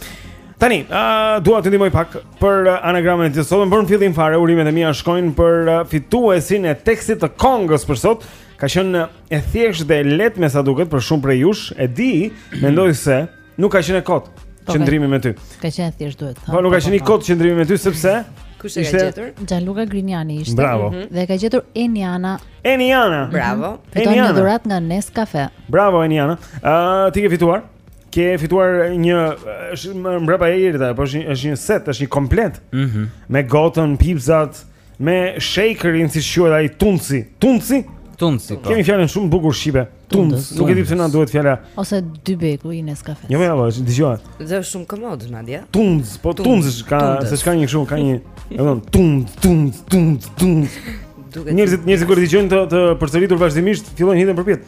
Tani, uh, dua të ndihmoj pak për uh, anagramën e ditës së sotme, por në fillim fare urimet e mia shkojnë për uh, fituesin e tekstit të këngës për sot. Ka qenë uh, e thjeshtë dhe e lehtë me sa duket për shumë prej jush. E di, mendoj se nuk ka qenë kot po, qëndrimi me ty. Ka qenë thjesht duhet. Po nuk ka po, qenë po, kot qëndrimi me ty sepse kush e ka gjetur? Gianluca Grignani ishte. Bravo. Mhm. Dhe e ka gjetur Eniana. Eniana. Bravo. Eniana. Fiton një dhuratë nga Nescafe. Bravo Eniana. Ëh, uh, ti ke fituar? Ke fituar një është mbrapa Erit apo është një është një set, është një komplet. Mhm. Mm me gotën, pipzat, me shakerin siç quhet ai tundësi. Tundësi? Tundësi po. Kemi fjalën shumë të bukur shqipe. Tundës. Tundës. Nuk e di pse na duhet fjala. Ose dybeku i Nescafe. Jo, jo, po, është dëgjo. Dhe është shumë komod madje. Tundës, po tundës. tundës është ka tundës. se ç'ka një kështu, ka një, e thon tunc, tunc, tunc, tunc. Duket Njerëzit njerëzit kur e dëgjojnë të të përsëritur vazhdimisht, fillojnë hidhen përpjet.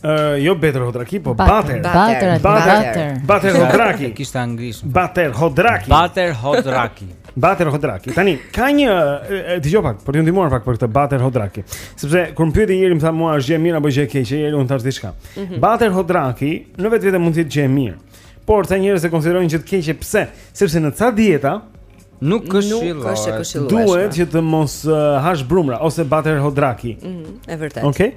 Uh, jo Beter Hodraki, po Bater. Bater, Bater. Bater Hodraki. Kishte anglisht. Bater Hodraki. Bater Hodraki. Bater Hodraki. Tani ka një dëgjo pak, për t'ju ndihmuar pak për këtë Bater Hodraki. Sepse kur më pyeti njëri më tha mua është gjë e mirë apo gjë e keqe, njëri unë thashë diçka. Mm -hmm. Bater Hodraki në vetvete mund të jetë gjë e mirë. Por ca njerëz e konsiderojnë gjë të keqe, pse? Sepse në ca dieta nuk këshillohet. Nuk është e këshillueshme. Duhet që të mos uh, hash brumra ose Bater Hodraki. Mm -hmm. E vërtetë. Okej. Okay?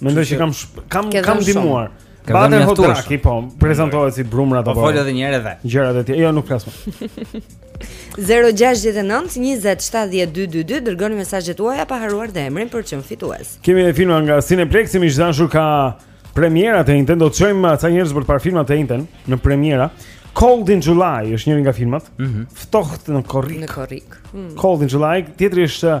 Mendoj se kam kam kam ndihmuar. Bater Hodraki po prezantohet si brumra apo. Po fol edhe një herë vetë. Gjërat e tjera, jo nuk flas më. 0-6-9-20-72-222 Dërgoni mesazhet tuaja pa harruar dhe emrin për të qenë fitues Kemi dhe filma nga Cineplex meqenëse ka premiera të enjten Do të çojmë uh, ca njerëz për të parë filma të enjten Në premiera Cold in July është njëri nga filmat mm -hmm. Ftohtë në korrik Në korrik mm. Cold in July Tjetri është uh,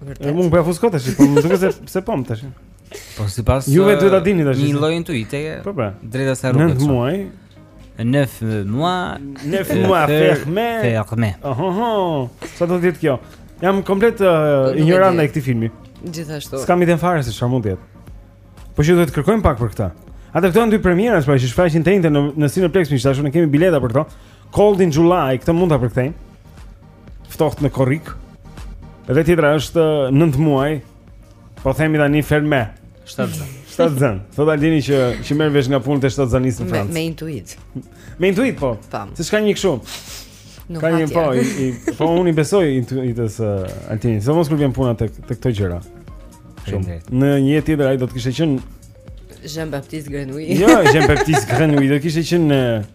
Vërtet. Unë po ja fus kot tash, po më duket se pse po më tash. Po sipas juve duhet ta uh, dini tash. Një lloj intuiteje. Po po. Drejta sa rrugës. 9 muaj. 9 muaj. Neuf mois ferme. Ferme. Oho. Oh, oh. Ça do të jetë kjo? Jam komplet uh, ignorant ndaj këtij filmi. Gjithashtu. S'kam idenë fare se çfarë mund të jetë. Po ju duhet të kërkojmë pak për këtë. Atëherë këto janë dy premiera, pra që shfaqen të enjten në Cineplex, siç thashë ne kemi bileta për këto. Cold in July, këtë mund ta përkthejmë. ftohtë në korrik. Edhe tjetra është 9 muaj. Po themi tani ferme. Shtatzënë. Shtatzënë. Thotë Aldini që që merr vesh nga punët e shtatzënisë në Francë. Me, me intuitë. Me intuitë po. Se ç'ka një kështu. Nuk ka një po, i, po unë i besoj intuitës së Aldinit. Sidomos kur vjen puna tek tek këto gjëra. Shumë. Në një jetë tjetër ai do të kishte qenë Jean Baptiste Grenouille. Jo, Jean Baptiste Grenouille do kishte qenë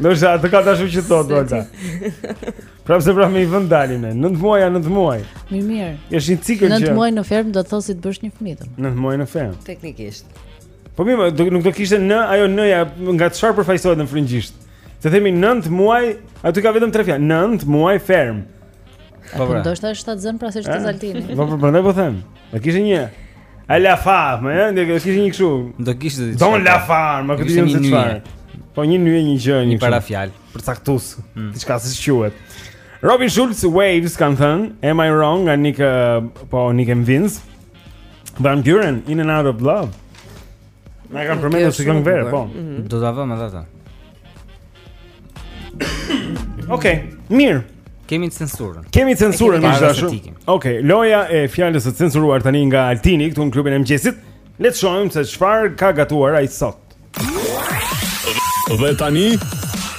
Do të thotë ka dashur që thotë, Olta. Prapë se prapë me i vënë dalin në. Nëndë muaj, a nëndë muaj. Mirë, mirë. Eshtë një cikël që... Nëndë muaj në fermë do të thotë si të bësh një fëmijë. Nëndë muaj në fermë. Teknikisht. Po mirë, do, nuk do kishte në, ajo në-ja nga çfarë përfaqësohet në frëngjisht. Se themi nëndë muaj, aty ka vetëm tre fjalë, nëndë muaj fermë. Po pra. Do të thotë shtatzënë pra se është Altini. Po prandaj po them. Do kishte një A la ferme, ja, do kishte një kështu. Do kishte diçka. Dans la ferme, më kujtohet se çfarë. Po një nyje, një gjë, një parafjalë, përcaktues, mm. diçka si quhet. Robin Schulz Waves kanë thënë, am I wrong nga Nick uh, po Nico and Vinz. Van Buuren in and out of love. Na kanë përmendur si këngë vere, po. Mhm. Do ta vëmë edhe atë. Okej, okay, mirë. Kemi censurën. Kemi censurën miq të dashur. Okej, okay, loja e fjalës së censuruar tani nga Altini këtu në klubin e mëngjesit. Le të shohim se çfarë ka gatuar ai sot. Dhe tani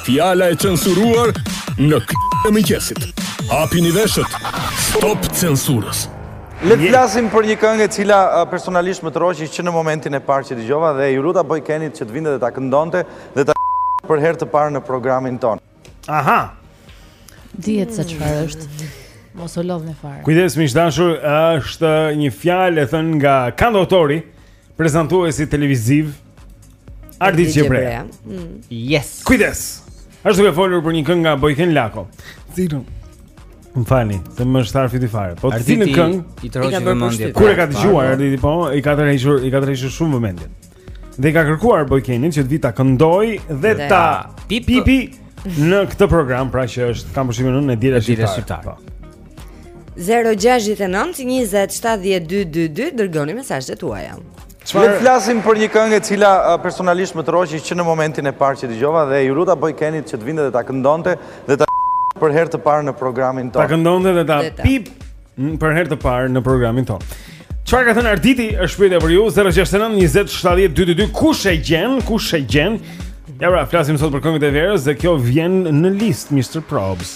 fjala e censuruar në klubin e mëngjesit. Hapini veshët. Stop censurës. Le të flasim për një këngë e cila personalisht më tërhoqi që në momentin e parë që dëgjova dhe iu luta Bojkenit që të vinte dhe ta këndonte dhe ta për herë të parë në programin tonë. Aha. Dihet se çfarë është. Mos u lodhni fare. Kujdes miq të dashur, është një fjalë e thënë nga kantautori, prezantuesi televiziv Ardit Gjebrea. Mm. Yes. Kujdes. Është duke folur për një këngë nga Bojken Lako. Zero. Më falni, se m'u tha fyti fare. Po te cilën këngë i tërhoqi vëmendjen kur e ka dëgjuar, Arditi, po i ka tërhequr, i ka tërhequr shumë vëmendjen Dhe i ka kërkuar Bojkenit që të vijë ta këndoj dhe dhe. ta Pip. pipi në këtë program, pra që është kam përshtypjen unë në diela E Diela Shqiptare. Po. 069 20 70 222 dërgoni mesazhet tuaja. Le të Çfarë flasim për një këngë e cila uh, personalisht më tërhoqi që në momentin e parë që dëgjova dhe iu luta Bojkenit që të vinte dhe ta këndonte dhe ta për herë të parë në programin ta tonë. këndonte dhe ta Dhe ta- pip Për herë të parë në programin tonë. Çfarë ka thënë Arditi? Është pyetje për ju 069 20 70 222. Kush e gjen? Kush e gjen? Ja pra, flasim sot për këngët e verës dhe kjo vjen në listë Mr. Probz.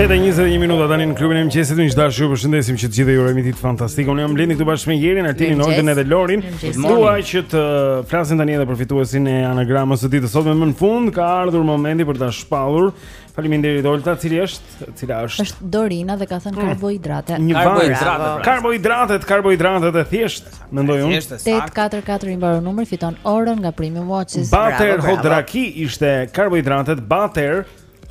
Tetë e 21 minuta tani në klubin e mëngjesit, miq të dashur ju përshëndesim që të gjithë ju urojmë ditë fantastike. Unë jam Blendi këtu bashkë me Erin, Altinin, Oltën edhe Lorin Dua që të flasim tani edhe për fituesin e anagramës së ditës së sotme, më në fund ka ardhur momenti për ta shpallur Faleminderit Olta, cili është, cila është? Është Dorina dhe ka thënë hmm. karbohidrate. Karbohidrate. Pra. Karbohidratet, karbohidratet e thjeshta. Mendoj unë. 844 i mbaron numri fiton orën nga Premium Watches. Butter Hodraki ishte karbohidratet Butter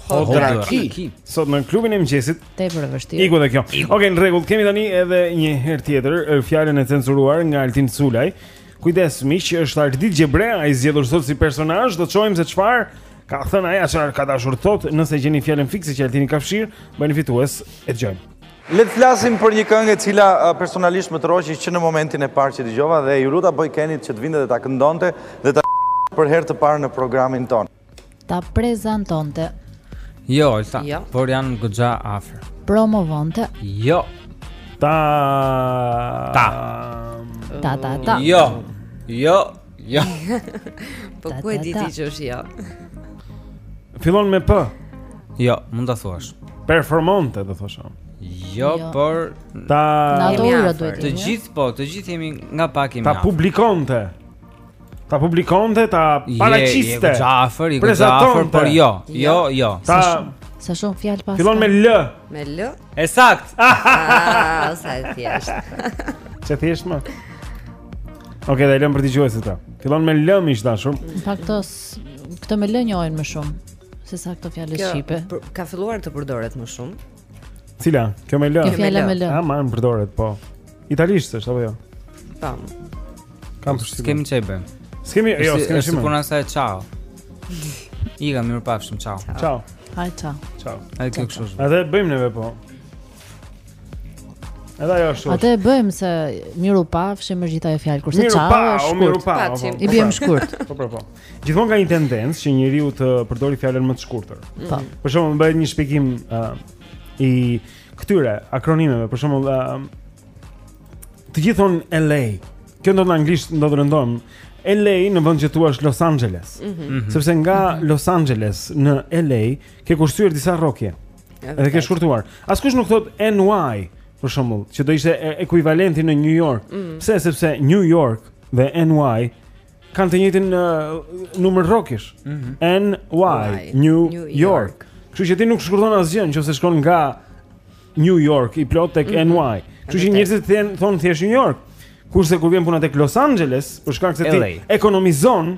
Hodraki. Sot në klubin e mëngjesit. Tepër e vështirë. Iku edhe kjo. Okej, okay, në rregull, kemi tani edhe një herë tjetër fjalën e censuruar nga Altin Sulaj. Kujdes, miq, është Ardit Gjebrea, i zgjedhur sot si personazh, do të shohim se çfarë ka thënë ai, çfarë ka dashur të thotë, nëse gjeni fjalën fikse që Altini ka fshirë, bëheni fitues e dëgjojmë. Le të flasim për një këngë e cila personalisht më tronditi që në momentin e parë që dëgjova dhe iu luta Bojkenit që të vinte dhe ta këndonte dhe ta për herë të parë në programin tonë. Ta prezantonte. Jo, Elsa, jo. por janë goxha afër. Promovonte. Jo. Ta. Ta. Ta ta ta. Jo. Jo. Jo. Po ku e di ti që është jo? Fillon me P. Jo, mund ta thuash. Performonte do thosha. Jo, jo, por ta natura duhet të. Të gjithë po, të gjithë jemi nga pak afër. Ta publikonte. Ta publikonte, ta paraqiste. Je, je afër, je afër, por jo, jo, jo. Ta Sa shumë fjalë paska. Fillon me L. Me L? E saktë. Ah, sa e thjeshtë. Ç'e thjeshtë më. Ok, dhe e lëmë për dëgjuesit ta Fillon me L ishtë dashur Në fakt këtë me L e njohin më shumë Se sa këtë fjalë shqipe Ka filluar të përdoret më shumë Cila? Kjo me L Kjo fjala me L A, më përdoret, po Italisht është, apo jo? Tam Kam të shqipe S'kemi ç'i bëjmë S'kemi, jo, s'kemi shqipe Është puna si e çao Ika, mirupafshim, çao Çao Haj, çao Çao Haj, kjo kështu Edhe bëjmë neve, po Edhe ajo është. Atë e bëjmë se mirupafshim me gjithë ajo fjalë kurse çao. Mirupa, o mirupa. Po, po, I biem po. shkurt. Po po po. Gjithmonë ka një tendencë që njeriu të përdori fjalën më të shkurtër. Po. Për shembull, bëhet një shpjegim ë uh, i këtyre akronimeve, për shembull ë uh, të gjithë thonë LA. Kjo ndodh në anglisht, ndodh rëndom. LA në vend që të thuash Los Angeles. Mm -hmm. Sepse nga mm -hmm. Los Angeles në LA ke kursyer disa rrokje. Edhe ke shkurtuar. Askush nuk thotë NY, për shembull, që do ishte ekuivalenti në New York. Mm. Pse? Sepse New York dhe NY kanë të njëjtin uh, numër rrokjesh. Mm -hmm. NY, New, New York. York. Kështu që ti nuk shkurton asgjë nëse shkon nga New York i plotë tek mm -hmm. NY. Kështu që njerëzit thonë thjesht New York. Kurse kur vjen puna tek Los Angeles, për shkak se ti LA. ekonomizon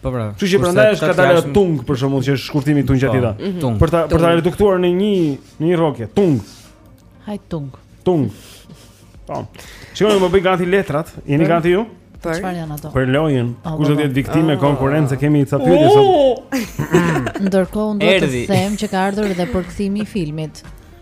Po pra. Kështu që prandaj është ka dalë tung për shkakun që është shkurtimi i tungjatjeta. Po, mhm. Për ta për ta reduktuar në një në një rrokje tung. Haj tung. Tung. Po. Shiko më bëj gati letrat. Jeni gati ju? Për çfarë janë ato? Për lojën. Kush do të jetë viktimë e konkurrencës kemi ca pyetje sot. Ndërkohë unë do të them që ka ardhur edhe përkthimi i filmit.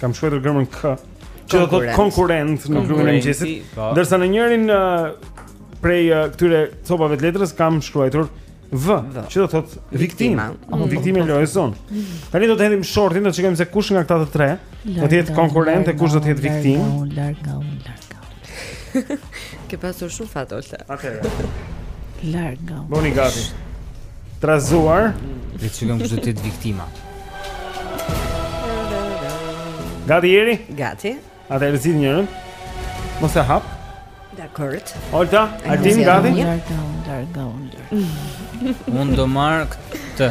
Kam shkruajtur gërmën K. Që do të thotë konkurrent në klubin e mëngjesit. Po. Ndërsa në njërin prej këtyre copave të letrës kam shkruajtur V, që do të thotë viktimë, apo viktimë e lojës sonë. Tani do të hedhim shortin, do të shikojmë se kush nga këta të tre do të jetë konkurrent e kush do të jetë viktimë. Larga, larga, larga. Ke pasur shumë fat Olta. Atëherë. Larga. Bëhuni gati. Trazuar. Le të shikojmë kush do të jetë viktima. Gati Jeri? Gati. Atëherë zgjidh njërin. Mos e hap. Dakord. Olta, a je gati? Larg nga unë, larg nga unë. Unë do marr këtë.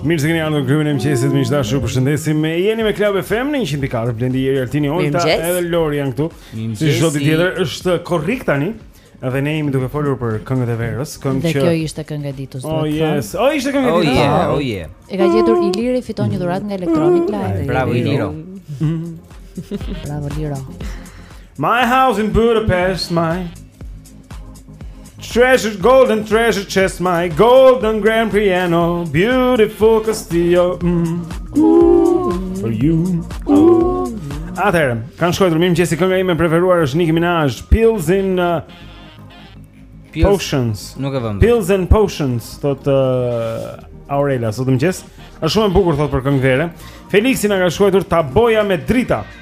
Mirë se keni ardhur në klubin e mëngjesit, miq të dashur, ju përshëndesim. Ju jeni me Club FM në 104 Blendi Jeri Altini Olta edhe Lori janë këtu. Si çdo ditë tjetër është korrik tani. Dhe ne jemi duke folur për këngët e verës, këngë që Dhe kjo ishte kënga e ditës. Oh yes. Oh ishte kënga e oh, ditës. Oh yeah. E ka gjetur Iliri fiton një dhuratë nga Electronic Live. Bravo Iliro. Bravo Iliro. My house in Budapest, my Treasure, golden treasure chest, my golden grand piano Beautiful Castillo mm. For you Atëherë, kanë shkruajtur mirëmëngjesi kënga ime e preferuar është Nicki Minaj Pills in uh, Pills, Potions Nuk e vëmë Pills and Potions, thot uh, Aurela, sot mëngjes është shumë e bukur, thot për këngë vere Felixi na ka shkruajtur ta boja me drita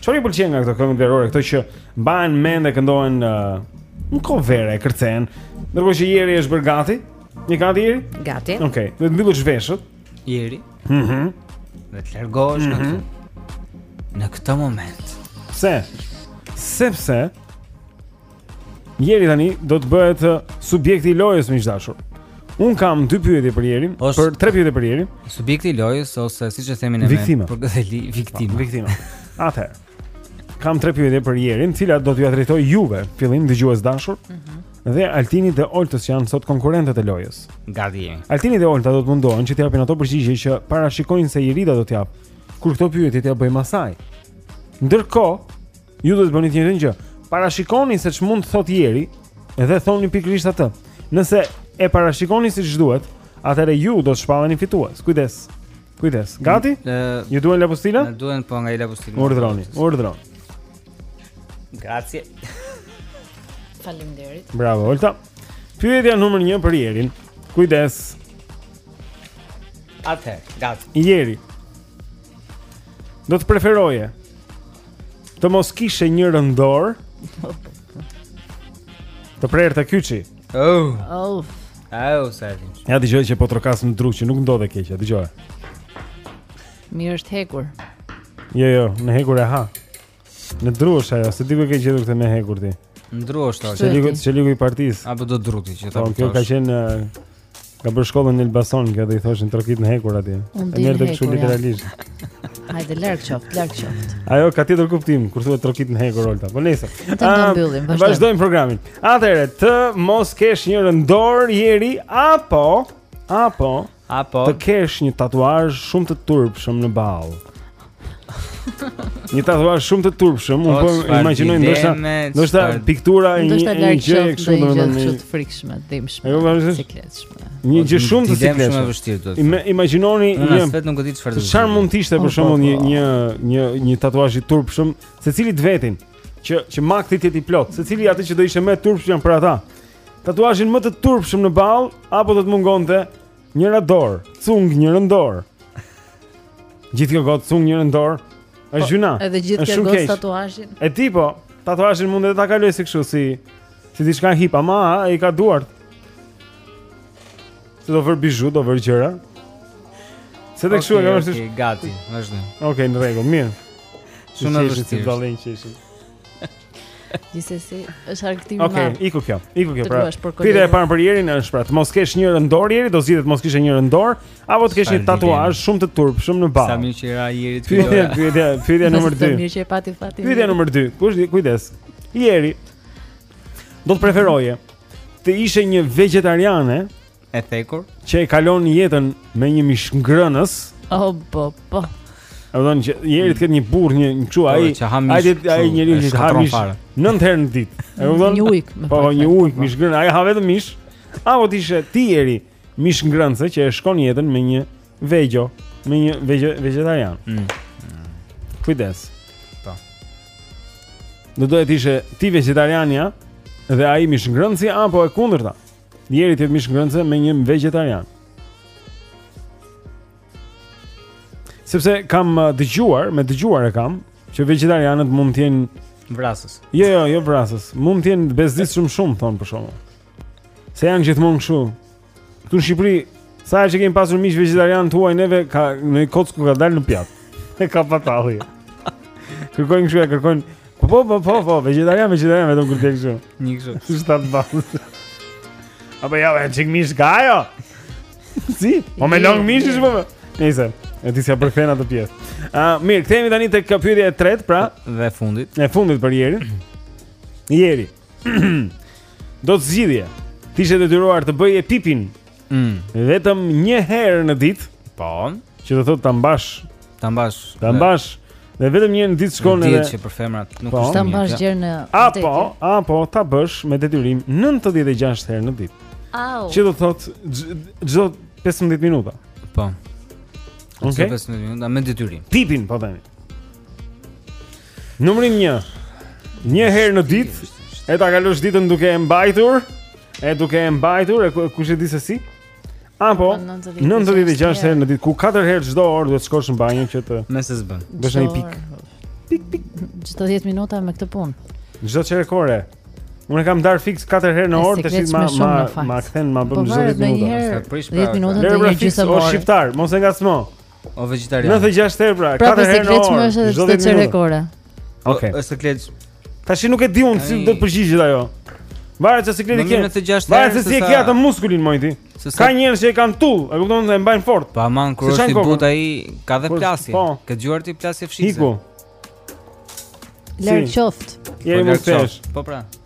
Çfarë ju pëlqen nga këto këngë verore, këto që mbahen mend e këndohen në uh, kohë vere, kërcehen. Ndërkohë që Jeri është bërë gati, je gati Jeri? Gati. Okej, okay. do të mbyllësh veshët. Jeri. Mhm. Mm do të largohesh mm -hmm. në këtë moment. Pse? Sepse Jeri tani do të bëhet uh, subjekti i lojës miq të dashur. Unë kam dy pyetje për Jerin, Osh... për tre pyetje për Jerin. Subjekti i lojës ose siç e themi ne, për këtë li viktimë. Po, viktimë. Atë. Kam tre pyetje për Jerin, të cilat do t'ju drejtoj juve në fillim dëgjues të dashur. Mm -hmm. Dhe Altini dhe Olta janë sot konkurrentët e lojës. Gati jemi. Altini dhe Olta do të mundohen që të japin ato përgjigje që parashikojnë se Jerida do të jap. Kur këto pyetje t'ja bëjmë asaj. Ndërkohë, Ju duhet të bëni të njëjtën gjë. Parashikoni se ç'mund të thotë Jeri dhe thoni pikërisht atë. Nëse e parashikoni siç duhet, atëherë ju do të shpalleni fitues. Kujdes. Kujdes. Gati? Uh, ju duhen lapustila? Na duhen po nga lapustila. Urdhroni, urdhroni. Grazie. Faleminderit. Bravo, Olta. Pyetja numër 1 për Jerin. Kujdes. Atëherë, gati. Jeri. Do të preferoje të mos kishe njërën dorë të prerë te kyçi. Oh. Oh. Au, sa vjen. A dëgjove që po trokas në dru që nuk ndodh e keqja, dëgjove. Mirë është hekur. Jo, jo, në hekur e ha. Në dru është ajo, se di ku e ke gjetur këtë me hekur ti. Në dru është. Se diku, se diku i partisë. Apo do druti që ta. Po kjo ka qenë ka bërë shkollën në Elbasan, kjo do i thoshin trokit në hekur atje. E merr të kështu literalisht. Hajde larg qoftë, larg qoftë. Ajo ka tjetër kuptim kur thuhet trokit në hekur Olta. Po nejse. Ah, vazhdojmë programin. Atëherë, të mos kesh njërën dorë Jeri apo apo Apo të kesh një tatuazh shumë të turpshëm në ballë. Një tatuazh shumë të turpshëm, unë po, po imagjinoj ndoshta, ndoshta piktura e një gjëje kështu domethënë shumë të frikshme, dhimbshme, jo, sikletshme. Një gjë shumë të sikletshme. Shumë e vështirë do të thotë. Imagjinoni një Unë vetë nuk e di çfarë do të thotë. Çfarë mund të ishte për po, po, shembull një një një një tatuazh i turpshëm, secili të vetin që që makthi të jetë i plotë, secili atë që do ishte më e turpshmja për ata. Tatuazhin më të turpshëm në ballë apo do të mungonte njëra dorë, cung njërën dorë. Gjithë kjo do thonë cung njërën dorë. Është po, gjynah. Edhe gjithë kjo do thonë tatuazhin. E ti po, tatuazhin mund ta kalojë si kështu si si diçka hip, ama ai ka duart. Se do vërë bizhu, do vërë gjëra. Se të kështu e kam është gati, vazhdo. Okej, në rregull, mirë. Shumë e vështirë. Shumë e vështirë. Gjithsesi, është argëtim i madh. Okej, okay, iku kjo. Iku kjo. Pra, Pyetja e parë për Jerin është pra, të mos kesh njërën dorë Jeri, do zgjidhje të mos kishe njërën dorë, apo të kesh një tatuazh shumë të turpshëm në ballë. Sa mirë që i ra Jerit të fillojë. Pyetja, pyetja, pyetja numër 2. Sa mirë që e pati fatin. Pyetja numër 2. Kush di, kujdes. Jeri. Do të preferoje të ishe një vegjetariane e thekur që e kalon jetën me një mishngrënës. Oh, po, po. A do të Jeri të ketë një burrë një kështu po, ai ai ai njeriu që ha mish 9 herë në ditë. E kupton? Një ujk. Po, një ujk mish ngrënë, ai ha vetëm mish. Apo do të ishe ti Jeri mishngrënëse që e shkon jetën me një vegjo, me një vegjo vegjetarian. Mm. Kujdes. Po. Do të ishe ti vegjetariania dhe ai mishngrënësi apo e kundërta? Jeri të jetë mishngrënëse me një vegjetarian. Sepse kam uh, dëgjuar, me dëgjuar e kam, që vegjetarianët mund të jenë vrasës. Jo, jo, jo vrasës. Mund të jenë të bezdisshëm shumë thonë për shembull. Se janë gjithmonë kështu. Këtu në Shqipëri Sa herë që kemi pasur miq vegetarian të huaj neve ka, në kockë ka dalë në pjatë E ka fatalli Kërkojnë kështu e kërkojnë Po po po po po Vegetarian vegetarian vetëm kur të kështu Një kështu Së shtatë balë Apo ja e çikë mish ka jo Si Po me lëng mishi po Nice E di si e përkthen atë pjesë uh, Mirë, kthehemi tani tek pyetja e tretë pra Dhe e fundit E fundit për Jerin Jeri Do të zgjidhje Të ishe i detyruar të bëje pipin Mm. Vetëm një herë në ditë. Po. Që do thotë ta mbash, ta mbash. Ta mbash. Dhe vetëm një herë në ditë shkon edhe. Ditë që për femrat nuk po. është ta mbash gjithë ditën. Apo, apo ta bësh me detyrim 96 herë në ditë. Au. Që do thotë çdo 15 minuta. Po. Okej. Okay. 15 minuta me detyrim. Pipin po themi. Numri 1. Një herë në ditë e ta kalosh ditën duke e mbajtur, e duke e mbajtur, e kush e di se si? Apo 96 herë në ditë, ku 4 herë çdo orë duhet të shkosh në banjë që të Nëse s'bën. Bësh një pikë. Pikë pikë. Çdo 10 minuta me këtë punë. Çdo çerek ore. Unë e kam ndarë fiks 4 herë në orë, tash ma ma ma kthen ma bën çdo 10 minuta. 10 minuta te një gjysmë. Po shqiptar, mos e ngacmo. O vegetarian. 96 herë pra, pra katër herë në orë. Çdo çerek ore. Okej. Është siklet. Tashi nuk e di unë si do të përgjigjet ajo. Varet se si e ke. Varet se si e ke atë muskulin moj ti. Ka njerëz që e kanë tull, e kupton se e mbajnë fort. Po aman kur është i butë ai ka dhe plasje. Po. Ke dëgjuar ti plasje fshikëze? Iku. Larg qoftë. Jeri po më qesh. Po pra.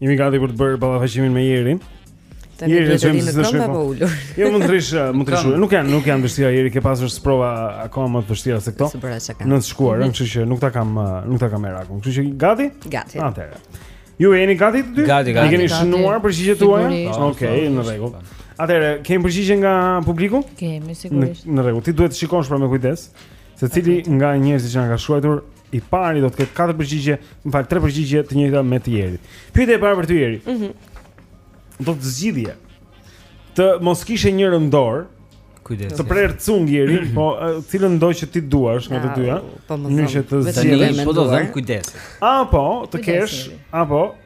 Jemi gati për të bërë ballafaqimin me Jerin. Tani do të rri në këmbë apo ulur. Jo mund të rrish, eh, mund të rrish. Nuk janë, nuk janë të vështira Jeri ke pasur sprova akoma më të vështira se këto. Në të shkuarën, mm -hmm. kështu që nuk ta kam, eh, nuk ta kam merakun. Kështu që gati? Gati. Atëherë. Ju jeni gati të dy? Gati, gati. Ne kemi shënuar përgjigjet tuaja? Okej, në rregull. Atëherë, kemi përgjigje nga publiku? Kemi, sigurisht. Në rregull. Ti duhet të shikosh pra me kujdes se cili nga njerëzit që na ka shkruar i pari do të ketë katër përgjigje, më fal, tre përgjigje të njëjta me të Jerit. Pyetja e parë për ty Jeri. Mhm. Mm do të zgjidhje. Të mos kishe njërën dorë. Kujdes. Të prerë cung Jeri, po cilën do që ti të duash nga të dyja. Po më thon. Nëse të zgjidhje, po do zëm kujdes. Apo të kesh, apo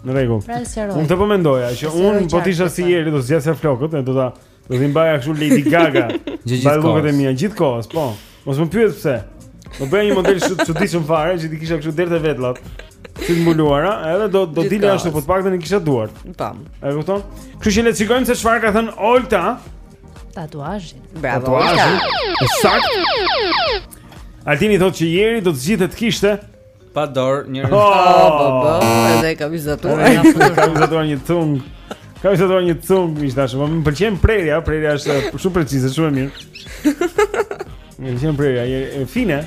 Në rregull. Pra sqaroj. Unë po mendoja që unë po të isha si Jeri do zgjasja flokët e do ta do të mbaja kështu Lady Gaga. Gjithë kohën e mia, gjithë kohës, po. Mos më pyet pse. Do bëja një model shumë të çuditshëm fare që t'i kisha kështu deri te vetullat. Si të mbuluara, edhe do do dilte ashtu po të paktën i kisha duart. Tam. E kupton? Kështu që le të shikojmë se çfarë ka thënë Olta. Tatuazhin. Bravo. Tatuazhin. Saktë. Altini thotë që Jeri do të zgjidhte të kishte Pa dorë, një rrugë. Oh, po, po, edhe ka vizatuar. Ka vizatuar një cung. Ka vizatuar një cung, miq të dashur. Po më pëlqen prerja, prerja është shumë precize, shumë e mirë. Më pëlqen prerja, e fine.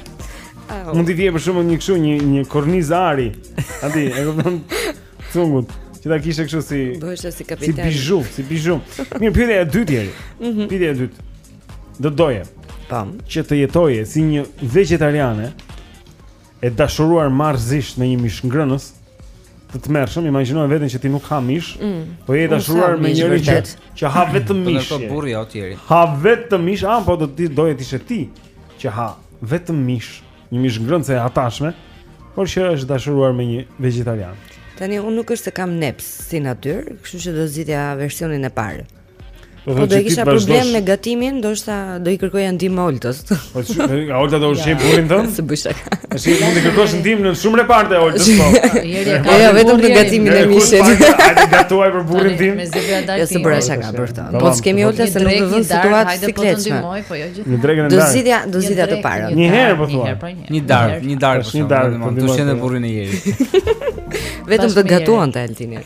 Oh. Mund t'i vije për shembull një kështu një një kornizë ari. Aty, e kupton? Cungut. Që ta kishe kështu si Bëheshe si kapiten. Si bizhu, si bizhu. Mirë, pyetja e dytë Jeri. Mhm. Pyetja e dytë. Do doje. Tam. Që të jetoje si një vegetariane e dashuruar marrëzisht me një mish ngrënës të tmerrshëm, imagjino veten që ti nuk ha mish, mm. po je dashuruar me njërin që që ha vetëm mish. Po burri o Jeri. Ha vetëm mish, apo do doje të ishe ti që ha vetëm mish, një mish ngrënëse e hatashme, por që është dashuruar me një vegetarian. Tani unë nuk është se kam neps si natyrë, kështu që do zgjidhja versionin e parë. Do të kisha problem me gatimin, ndoshta do i kërkoja ndihmë Oltës. Po çu, a Olta do të shih burrin tën? S'e bëj shaka. Tash mund të kërkosh ndihmë në shumë reparte Oltës po. Po jo, vetëm për gatimin e mishit. Hajde gatuaj për burrin tim. Me zëvë ja dalë. S'e bëra shaka për këtë. Po s'kemi Olta se nuk do vënë situatë si po kleçme. Po jo, në drekën e ndarë. Do zgjidhja, do zgjidhja të parën. Një herë po thua. Një darkë, një darkë. Një darkë, do të shënë burrin e Jerit. Vetëm do gatuajë te Altini.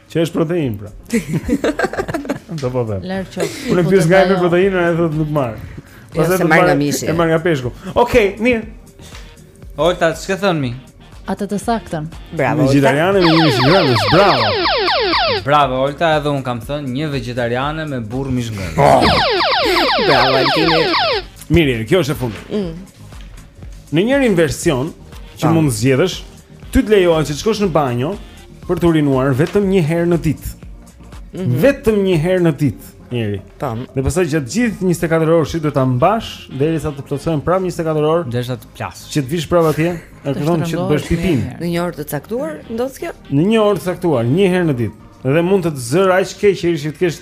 Që është protein pra. Do po them. Larg qoftë. Kur e pyes nga e merr proteinën, ai thotë nuk marr. Jo, Po s'e marr nga mishi. E marr nga peshku. Okej, okay, mirë. Olta, çka thon mi? Atë të saktën. Bravo. Vegetariane me mish ngrënës. Bravo. Bravo Olta, edhe un kam thën një vegetariane me burr mish ngrënës. Oh. Bravo Altini. Mirë, kjo është e fundit. Mm. Në njërin version që oh. mund të zgjedhësh, ty të lejohet që të shkosh në banjo, Për të urinuar vetëm një herë në ditë. Mm -hmm. Vetëm një herë në ditë, Jeri. Tam. Dhe pastaj gjatë gjithë 24 orëve ti do ta mbash derisa të plotësohen prapë 24 orë. Derisa të plas. Që të vish prapë atje, e kupton që të bësh pipin. Në një orë të caktuar, ndodh kjo? Në një orë të caktuar, një herë në ditë. Dhe mund të të zërë aq keq që të kesh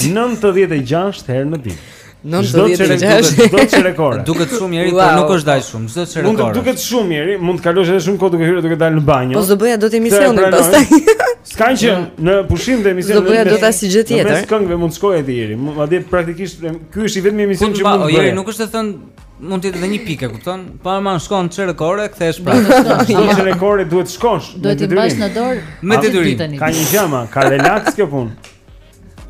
96 herë në ditë. 96 çdo çerek ore. Duket shumë mirë, por nuk është aq shumë. Çdo çerek ore. Mund të duket shumë mirë, mund të kalosh edhe shumë kohë duke hyrë duke dalë në banjë. S'do bëja dot emisionin pra, pastaj. S'ka, që në pushim të emisionit. S'do bëja dot asgjë tjetër. Mes këngëve mund të shkoje ti Jeri. Madje praktikisht ky është i vetmi emision që mund të bëj. Jeri nuk është të thënë mund të jetë edhe një pikë, kupton? Po ama shkon çerek ore, kthehesh prapë. Çerek ore duhet të shkosh. Duhet të mbash në dorë me detyrim. Ka një gjë ama, ka relax kjo punë.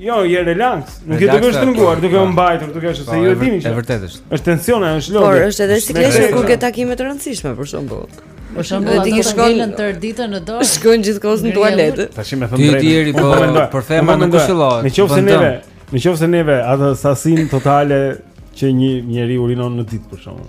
Jo, je relax. Nuk je duke u shtrënguar, duke u mbajtur, duke qenë se ju e dini. Është vërtet është. Është tension, është lodhje. Por është edhe siklet kur ke takime të rëndësishme për shembull. Për shembull, ato që shkojnë në tërë ditën në dorë, shkojnë gjithkohës në tualet. Tash më thon drejt. Ti deri po për thema nuk e shillohet. Në qoftë se neve, në qoftë se neve atë sasinë totale që një njeri urinon në ditë për shembull.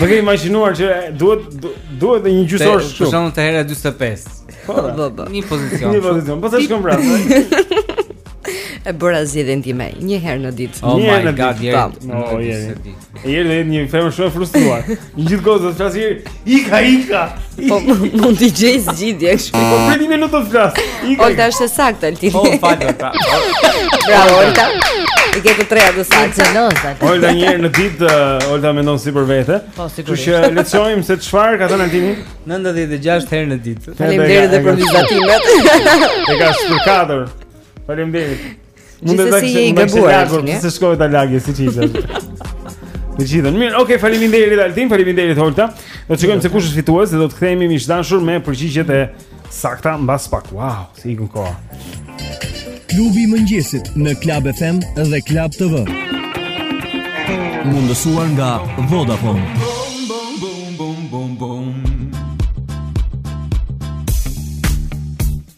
Do ke imagjinuar që duhet duhet një gjysor shumë. Për shembull të hera 45. Po, po, po, po. Një pozicion. Një pozicion. Po sa shkon prapë? E bëra zgjedhjen time një herë në ditë. Oh një herë në ditë. Po, oh, je. Je një femër shumë e frustruar. Gjithkohë do të flasë, "Ika, ika." Po mund t'i gjej zgjidhje kështu. Po prisni më lutem flas. Olta është saktë Altin. Po falë Olta. Bravo Olta. I ke të treja të sakta. Xheloza. Olta një herë në ditë uh, Olta mendon si për vete. Po sigurisht. Që le të shohim se çfarë ka thënë Altini. 96 herë në ditë. Faleminderit edhe për vizatimet. E ka spërkatur. Faleminderit. Mund të thësh se i gabuar. Mund të shkojë ta lagë siç ishte. Të gjithën. Mirë, okay, faleminderit Altin, faleminderit Holta. Do të shikojmë se kush është fitues dhe do të kthehemi miq të dashur me përgjigjet e sakta mbas pak. Wow, si ikën koha. Klubi i mëngjesit në Club FM dhe Club TV. Mundësuar nga Vodafone.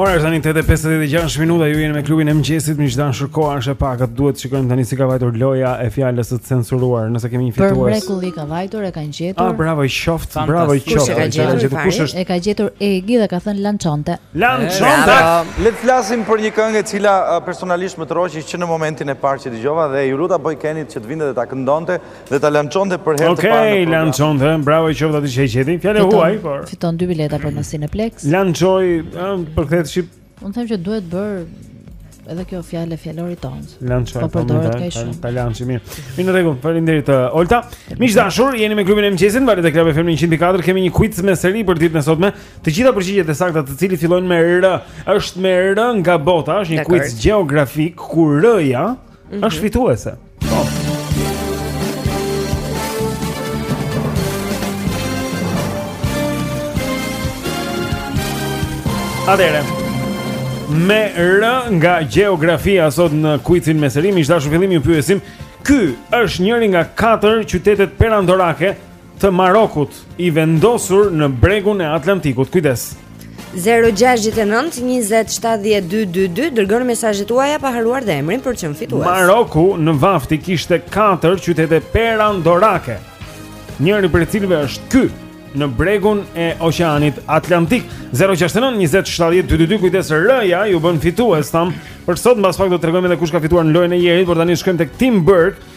Ora është tani 8:56 minuta, ju jeni me klubin e mëngjesit, miq të dashur, koha është e pakët, duhet të shikojmë tani si ka vajtur loja e fjalës së censuruar, nëse kemi një fitues. Për mrekulli ka vajtur, e kanë gjetur. Ah, bravo i qoftë, bravo i qoftë. Kush e ka gjetur? Kush është? E ka gjetur Egi dhe ka thënë lançonte. Lançonte. Le të flasim për një këngë e cila personalisht më tërhoqi që në momentin e parë që dëgjova dhe iu luta Bojkenit që të vinte dhe ta këndonte dhe ta lançonte për herë të parë. Okej, okay, lançonte. Bravo i qoftë atij që e gjeti. Fjalë e huaj, por fiton dy bileta për në Cineplexx. Lançoi, ëh, për këtë shqip. Unë them që duhet bër Edhe kjo fjalë e fjalorit tonë. Lanço po përdoret kaq shumë. Ta lançi mirë. Mirë, në rregull, faleminderit uh, Olta. Miq të dashur, jeni me klubin e mëngjesit, valët e Club FM 104. Kemi një quiz me seri për ditën e sotme. Të gjitha përgjigjet e sakta të cilit fillojnë me R, është me R nga bota, është një quiz gjeografik ku R-ja mm -hmm. është fituese. Atëherë me R nga gjeografia sot në kuizin me seri miq të dashur fillim ju pyesim Ky është njëri nga 4 qytetet perandorake të Marokut i vendosur në bregun e Atlantikut. Kujdes. 0-6-9-20-70-222 Dërgoni mesazhet tuaja pa harruar dhe emrin për të qenë fitues Maroku në vafti kishte 4 qytete perandorake Njëri prej të cilëve është ky në bregun e oqeanit Atlantik 0-6-9-20-70-222 Kujdes R-ja ju bën fitues thamë Për sot mbas pak do të tregojmë dhe kush ka fituar në lojën e Jerit Por tani shkojmë tek Tim Berg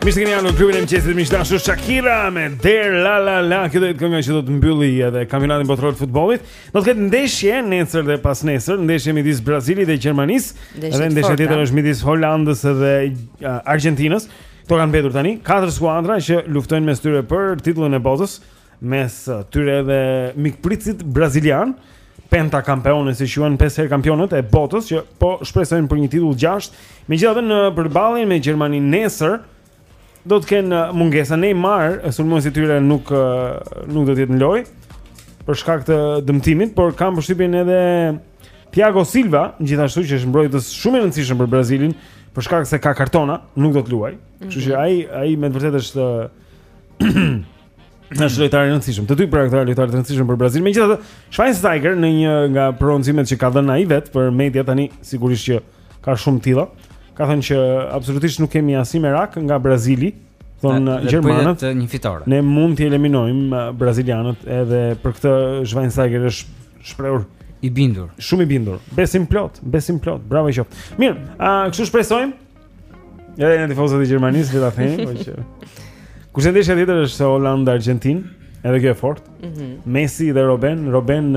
Mirë se keni ardhur në klubin e mëngjesit miq të dashur Shakira me Dare La La La Kjo do të jetë kënga që do të mbyllë edhe kampionatin botëror të futbolit Do të ketë ndeshje nesër dhe pas nesër, ndeshje midis Brazilit dhe Gjermanisë, dhe ndeshja tjetër është midis Hollandës dhe uh, Argjentinës. Këto kanë mbetur tani katër skuadra që luftojnë mes tyre për titullin e botës, mes uh, tyre edhe mikpritësit brazilianë, penta kampionë siç quhen pesë herë kampionë të botës që po shpresojnë për një titull të gjashtë. Megjithatë në përballjen me Gjermaninë nesër, do të kenë uh, mungesa Neymar, uh, sulmuesi i tyre nuk uh, nuk do të jetë në lojë për shkak të dëmtimit, por kam përshtypjen edhe Thiago Silva, gjithashtu që është mbrojtës shumë i rëndësishëm për Brazilin, për shkak se ka kartona, nuk do të luajë. Kështu mm -hmm. që mhm. ai ai me të vërtetë është Në është lojtar i rëndësishëm. Të dy pra këta lojtarë të rëndësishëm për Brazilin. Megjithatë, Schweinsteiger në një nga prononcimet që ka dhënë ai vetë për media tani, sigurisht që ka shumë të tilla. Ka thënë që absolutisht nuk kemi asnjë merak nga Brazili, thonë gjermanët. Në një fitore. Ne mund t'i eliminojmë uh, brazilianët edhe për këtë Schweinsteiger është shprehur i bindur. Shumë i bindur. Besim plot, besim plot. Bravo i qoftë. Mirë, a uh, kështu shpresojmë? Ja, ja, tifozët e Gjermanisë vetë atë, po që. Kurse ndeshja tjetër është Holanda Argentinë, edhe kjo e fortë. Mm -hmm. Messi dhe Robben, Robben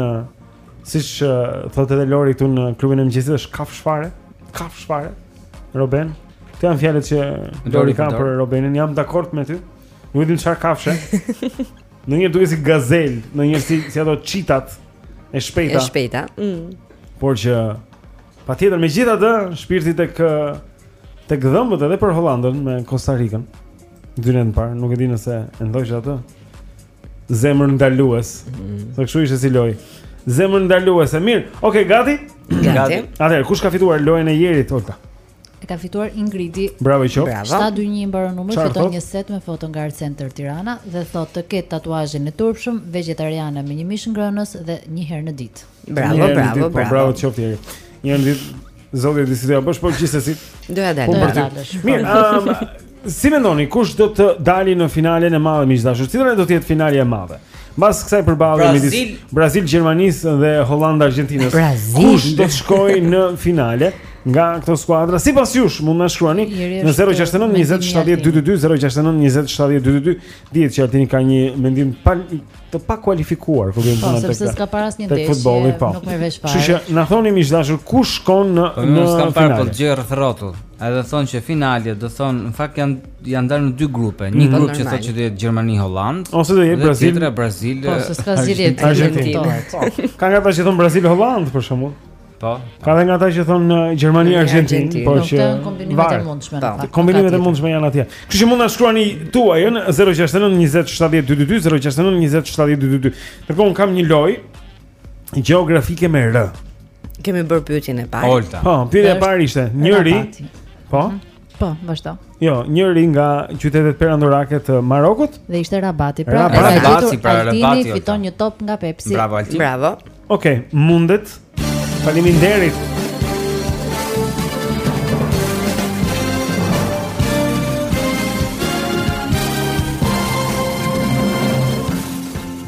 siç thotë edhe Lori këtu në klubin e mëngjesit është kafshë fare, kafshë fare. Robben, këto janë fjalët që Lori ka për Robbenin, jam dakord me ty. Nuk e di çfarë kafshë. Mua më duket si gazelë, mua më si, si ato çitat e shpejta. E shpejta. Mm. Por që Patjetër, megjithatë, shpirti tek tek dhëmbët edhe për Hollandën me Kosta Rikën. Dy ditë më parë, nuk e di nëse e ndoqe atë. Zemër ndalues. Mm. Sa kshu ishte si lojë. Zemër ndalues. Mirë. Okej, okay, gati? Gati. Atëherë, kush ka fituar lojën e Jerit, Olta? E ka fituar Ingridi. Bravo i qoftë. 721 mbaron numri, fiton një set me foto nga Art Center Tirana dhe thotë të heqë tatuazhin e turpshëm, vegetariane me një mish ngrënës dhe një herë në ditë. Bravo, Një herë bravo, në ditë, po, bravo. Bravo i qoftë Jerit. Një herë në ditë, zoti e di si do t'ia bësh, po gjithsesi. Do ia dalë. Po, për ty. Mirë, um, si mendoni, kush do të dalë në finalen e madhe, miq të dashur? Cila do të jetë finalja e madhe? Mbas kësaj përballje Brazil... midis Brazil, Gjermanisë dhe Hollanda, Argentinës. Brazil? Kush do të shkojë në finale? nga këto skuadra. Sipas jush mund na shkruani në 069 20 70 222 069 20 70 222 dihet që Altini ka një mendim pa të pakualifikuar kur vjen puna tek. Po, sepse s'ka parë asnjë ndeshje. Tek futbolli po. Nuk merr vesh fare. Kështu që na thoni miq të dashur kush shkon në po, në finale. S'ka parë po gjë rreth rrotull. Edhe thonë që finalja do thonë në fakt janë janë ndarë në dy grupe. Një mm, grup që thotë që do jetë Gjermani Holandë. Ose do jetë Brazil. Tjetra Brazil. Po, s'ka zgjidhje të tij. Ka nga ata që thonë Brazil Holandë për shembull. Po. Ka dhe nga ata që thonë në uh, Gjermani Argjentinë, por që... Në kombinimet varë, e mundshme në fakt. Kombinimet e mundshme janë atje. Kështu që mund na shkruani tuajën 069 20 70 222, 069 20 70 222. Ndërkohë, unë kam një lojë gjeografike me R. Kemi bërë pyetjen e parë. Olta. Po, pyetja e parë ishte, njëri... Po? Mhm. Po, vazhdo. Jo, njëri nga qytetet perandorake të Marokut dhe ishte Rabati. Pra, Rabati, Rabati, pra, Rabati, Rabati fiton një top nga Pepsi. Bravo, Altin. Bravo. Okej, okay, mundet. Faleminderit.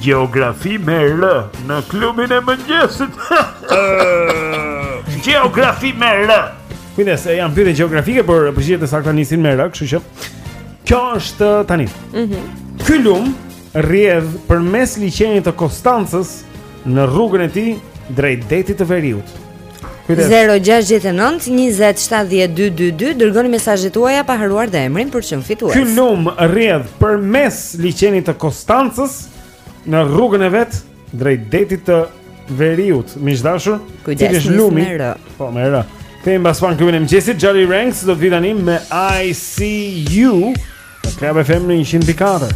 Gjeografi me R në klubin e mëngjesit. Gjeografi me R. Kujdes, janë pyetje gjeografike, por përgjigjet e sakta nisin me R, kështu që kjo është tani. Mhm. Mm Ky lumë rrjedh përmes liqenit të Konstancës në rrugën e tij drejt detit të veriut. 0-6-9-20-70-222 Dërgoni mesazhet tuaja pa harruar dhe emrin për çmim fitues Ky lumë rrjedh përmes liqenit të Konstancës në rrugën e vet drejt detit të veriut, miq të dashur. Kujdes, është lumë. Po, me R. Kthehemi pas pak në klubin e mëngjesit, Jolly Ranks do të vijë tani me I See You. Në Club FM në 104.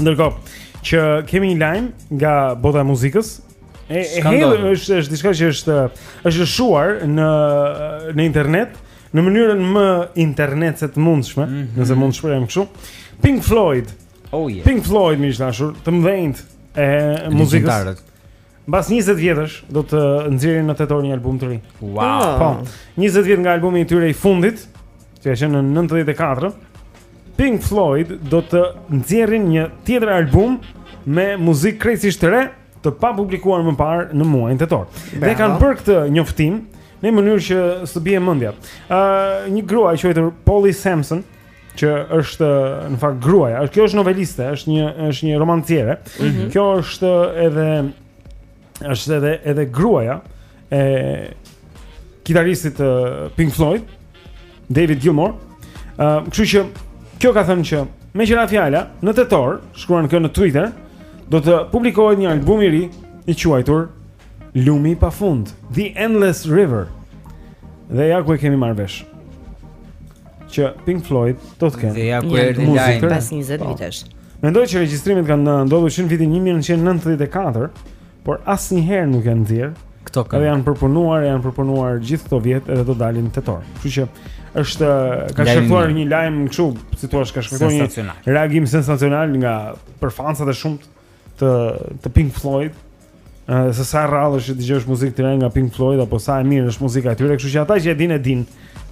Ndërkohë që kemi një lajm nga bota e muzikës. E hedhur është është diçka që është është lëshuar në në internet në mënyrën më internetse të mundshme, mm -hmm. nëse mund të shprehem kështu. Pink Floyd. Oh yeah. Pink Floyd miq të dashur, të mëdhenjtë e muzikës. Mbas 20 vjetësh do të nxjerrin në tetor një album të ri. Wow. Po. 20 vjet nga albumi i tyre i fundit, që ka qenë në 94, Pink Floyd do të nxjerrin një tjetër album me muzikë krejtësisht të re, të papublikuar më parë në muajin tetor. Dhe e kanë bërë këtë njoftim në mënyrë që s'të bie në mendje. Ë, uh, një grua e quajtur Polly Samson që është në fakt gruaja. Kjo është noveliste, është një është një romanciere. Mm -hmm. Kjo është edhe është edhe edhe gruaja e kitaristit Pink Floyd, David Gilmour. Ëm, uh, kështu që kjo ka thënë që meqë ra fjala në tetor, shkruan kjo në Twitter, do të publikohet një album i ri i quajtur Lumi pa fund, The Endless River. Dhe ja ku e kemi marrë vesh. që Pink Floyd do të kenë. Ja ku erdhi lajm pas 20 po. vitesh. Mendoj që regjistrimet kanë ndodhur që në vitin 1994, por asnjëherë nuk janë nxjerr. Këto kanë. Edhe janë përpunuar, janë përpunuar gjithë këto vjet edhe do dalin në tetor. Kështu që është ka shkaktuar një lajm kështu, si thua, ka shkaktuar një reagim sensacional nga fansat e shumtë. të të Pink Floyd. Ëh, se sa rrallë është të dëgjosh muzikë të re nga Pink Floyd apo sa e mirë është muzika e tyre, kështu që ata që e dinë e dinë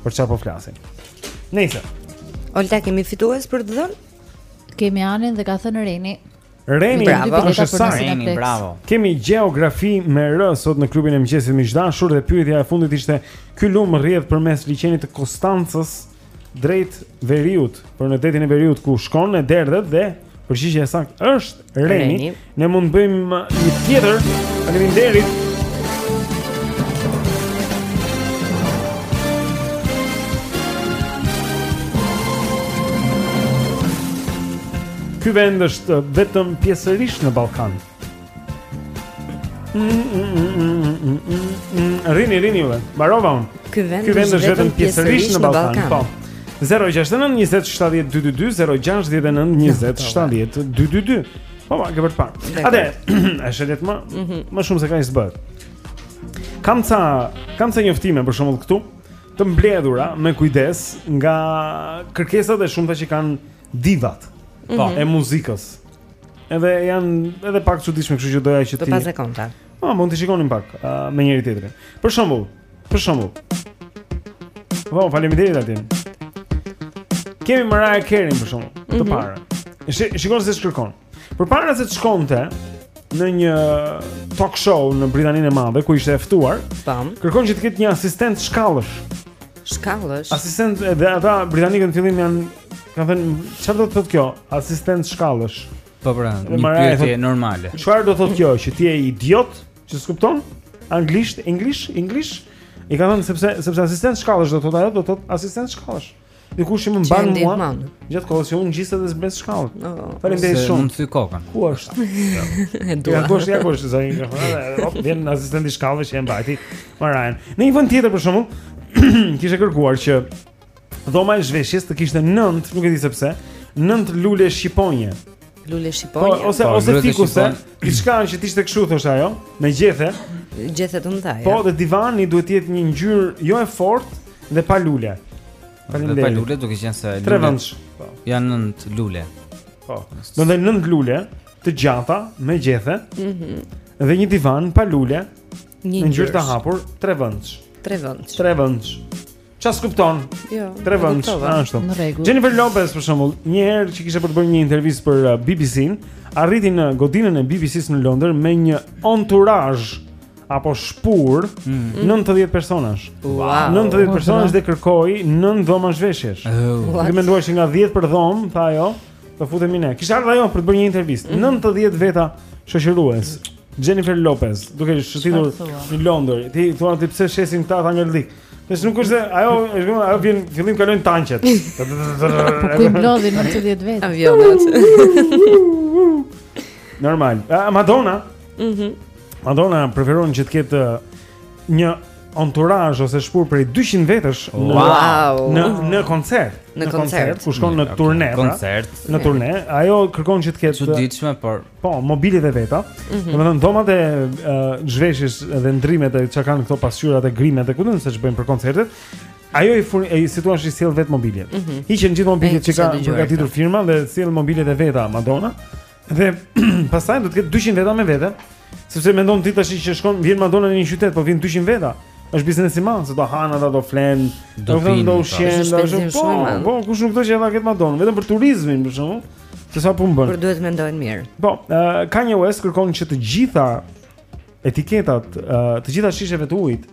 për çfarë po flasin. Nëse Olta kemi fitues për të dhënë? Kemi Anin dhe ka thënë Reni. Reni, bravo, është saktë Reni, bravo. Kemi gjeografi me R sot në klubin e mëngjesit miq të dashur dhe pyetja e fundit ishte ky lum rrjedh përmes liqenit të Konstancës drejt veriut, për në detin e veriut ku shkon e derdhet dhe përgjigja e saktë është Reni. Reni. Ne mund të bëjmë një tjetër. Faleminderit. Ky vend është vetëm pjesërisht në Ballkan. Rini, rini juve, barova unë Ky vend është vetëm pjesërisht në Ballkan Po, 069 20 70 222 069 20 70 222 Po, ma, ke për të parë Ate, e shetet më, mhm. më shumë se ka i sbët Kam ca, kam ca njoftime për shembull këtu Të mbledhura me kujdes nga kërkesat e shumta që kanë divat mhm. Po, e muzikës Edhe janë edhe pak të çuditshme, kështu që doja që t'i. Do pas e konta. Po, ah, mund të shikonim pak uh, me njëri tjetrin. Për shembull, për shembull. Po, faleminderit atin. Kemi Mariah Carey për shembull, mm -hmm. të mhm. parë. Shi, shikon se ç'kërkon. Përpara se të shkonte në një talk show në Britaninë e Madhe ku ishte e ftuar, tam. Kërkon që të ketë një asistent shkallësh. Shkallësh. Asistent dhe ata britanikët në fillim janë Kanë thënë, çfarë do të thotë kjo? Asistent shkallësh. Po pra, një pyetje normale. Çfarë do thotë kjo? Që ti je idiot? Që s'kupton? Anglisht, English, English? I ka thënë sepse sepse asistent shkallësh do të thotë ajo, do të thotë asistent shkallësh. Dhe kush më mban mua? Gjatë kohës që unë ngjitem dhe zbres shkallët no, oh. Faleminderit shumë Se mund të thyej kokën Ku është? e dua Ja kush, ja kush, zonja Carey Op, vjen asistenti i shkallëve që e mbajti Marajën Në një vend tjetër për shembull Kishte kërkuar që Dhoma e zhveshjes të kishte nënt, nuk e di sepse, nënt lule shqiponje. Lule shqiponje. Po, ose po, ose fikuse, diçka që ishte kështu thosh ajo, me gjethe. Gjethe të mëdha. Po, dhe divani duhet të jetë një ngjyrë jo e fortë dhe pa lule. Faleminderit. Pa lule duke qenë se lule. Trevendësh. Po. Janë nënt lule. Po. Do të nënt lule të gjata me gjethe. Mhm. Mm dhe një divan pa lule. Një ngjyrë të hapur, trevendësh. Trevendësh. Trevendësh. Çfarë s'kupton? Jo. Trevendësh, ashtu. Në rregull. Jennifer Lopez për shembull, një herë që kishte për të bërë një intervistë për uh, BBC-n, arriti në godinën e BBC-s në Londër me një entourage apo shpurë mm. 90 personash. Wow. 90 personash dhe kërkoi nënt dhoma zhveshjesh. Oh. Dhe mendoje se nga 10 për dhomë, tha ajo, do futemi ne. Kishte ardhur ajo për të bërë një intervistë. Mm. 90 veta shoqërues. Jennifer Lopez, duke shëtitur në Londër. Ti thua ti pse shesin këta ta ngel dik? Në shumë kurse, ajo, është gëmë, ajo vjen, fillim kalojnë tanqet. Po ku i mblodhën nëntëdhjetë vetë? Avionat. Normal. A, Madonna? Mm -hmm. Madonna preferon që të ketë uh, një entourage ose shpurë prej 200 vetësh oh, në, wow. në, në koncert. Në, në koncert, koncert, ku shkon në okay. turne. Pra. Koncert. Në turne. Ajo kërkon që të ketë... E çuditshme, por... Po, mobilet e veta. Mm -hmm. Domethënë dhomat e uh, zhveshjes dhe ndërrimit e çka kanë këto pasqyrat e grimet e ku di unë se ç'bëjnë për koncertet. Ajo i furni insiston t'i sjellë vetë mobilet. Mm -hmm. Hiqen gjithë mobilet që ka përgatitur firma dhe sjell mobilet e veta Madonna. Dhe pastaj do të ketë 200 veta me vete, sepse mendon ti tash që shkon vjen Madonna në një qytet, po vjen 200 veta. Është biznes i madh, se do hanë ata do flen, do vijnë do ushqehen, do shumë. Po, po kush nuk do që ta ketë Madonna, vetëm për turizmin për shembull. Se sa punë bën. Por duhet të mendojnë mirë. Po, uh, Kanye West kërkon që të gjitha etiketat, uh, e të gjitha shisheve të ujit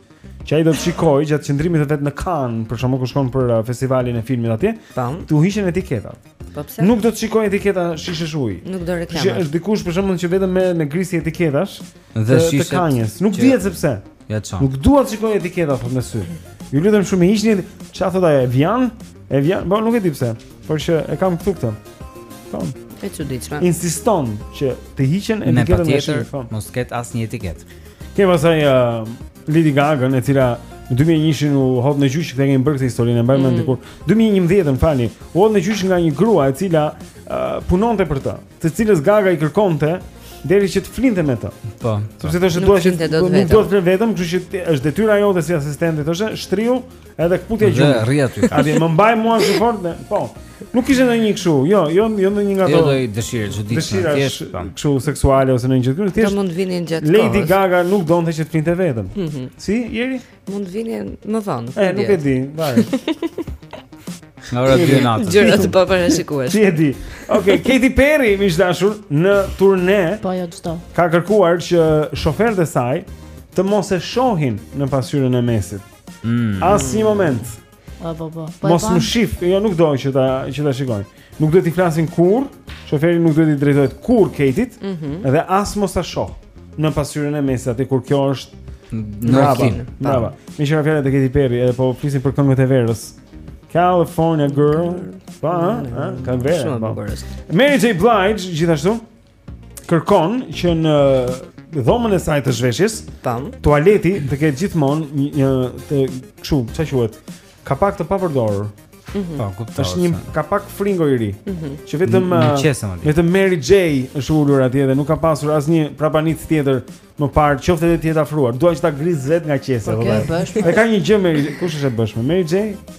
që ai do të shikojë gjatë qëndrimit të vet në Cannes, për shembull ku shkon për festivalin e filmit atje, t'u hiqen etiketat. Po pse? Nuk do të shikojë etiketa shishesh uji. Nuk do reklamë. Është dikush për shembull që vetëm merret me grisje etiketash dhe të, të Kanyes. Nuk dihet sepse. Ja çon. Nuk dua të shikoj etiketa thotë me sy. Ju lutem shumë i hiqni çfarë thotë ajo Evian? Evian, po nuk e di pse, por që e kam këtu këtë. Po. E çuditshme. Insiston që të hiqen etiketat me sy, po. Mos ketë asnjë etiketë. Kemi pastaj uh, Lady Gaga, e cila në 2001-shin u hodh në gjyq këtë kemi bërë këtë historinë, e mbaj mend mm. dikur. 2011-ën, më falni. U hodh në gjyq nga një grua e cila uh, punonte për të. të cilës Gaga i kërkonte deri që të flinte me të. Po. po. Sepse thoshte dua që do të do të vetëm, kështu që është detyra jote si asistente, thoshte, shtriu edhe kputja gjum. Dhe rri aty. Aty më mbaj mua si fort, po. Nuk kishte ndonjë kështu. Jo, jo, jo ndonjë nga ato. Jo, thjesht dëshirë çudi. Dëshira është po. kështu seksuale ose ndonjë gjë tjetër. Thjesht mund të vinin gjatë kohës. Lady Gaga nuk donte që të flinte vetëm. Mhm. Si, ieri? Mund të vini më vonë. E nuk e di, varet. Në ora 2 natës. Gjëra të paparashikuara. Ti e di. Okej, Katy Perry mishdashur në turne. Po jo çdo. Ka kërkuar që shoferët e saj të mos e shohin në pasqyrën e mesit. Mm. Asnjë moment. Po po po. po Mos më shif, jo nuk do që ta që ta shikojnë. Nuk duhet t'i flasin kurrë, shoferi nuk duhet t'i drejtohet kurrë Katyt, mm -hmm. dhe as mos ta shoh në pasyrën e mesit aty kur kjo është në makinë. Bravo. Më shëra fjalët e Katy Perry, edhe po flisim për këngët e verës. California girl. Pa, ha, ka verë. Po. Mary J Blige gjithashtu. kërkon që në dhomën e saj të zhveshjes, tan, tualeti të ketë gjithmonë një, një të kshu, çfarë quhet? Kapak të papërdorur. Mm -hmm. Po, kuptoj. Është një kapak fringo i ri. Mm -hmm. Që vetëm uh, vetëm Mary J është ulur atje dhe nuk ka pasur asnjë prapanicë tjetër më parë, qoftë edhe të jetë afruar. Dua që ta gris vetë nga qesa, okay, po. Është ka një gjë me kush është e bëshme? Mary J.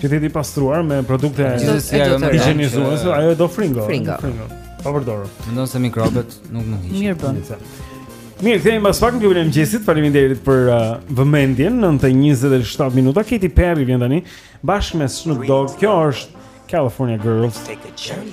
Që të jetë i pastruar me produkte higjienizuese, ajo e do fringo. Fringo. fringo. Pa përdorur. Mendon se mikrobet nuk mund të hiqen. Mirë bën. Mirë, kthehemi pas pak në klubin e mëngjesit. Faleminderit për uh, vëmendjen. 9:27 minuta. Katy Perry vjen tani bashkë me Snoop Dogg. Kjo është California Girls. Take a journey.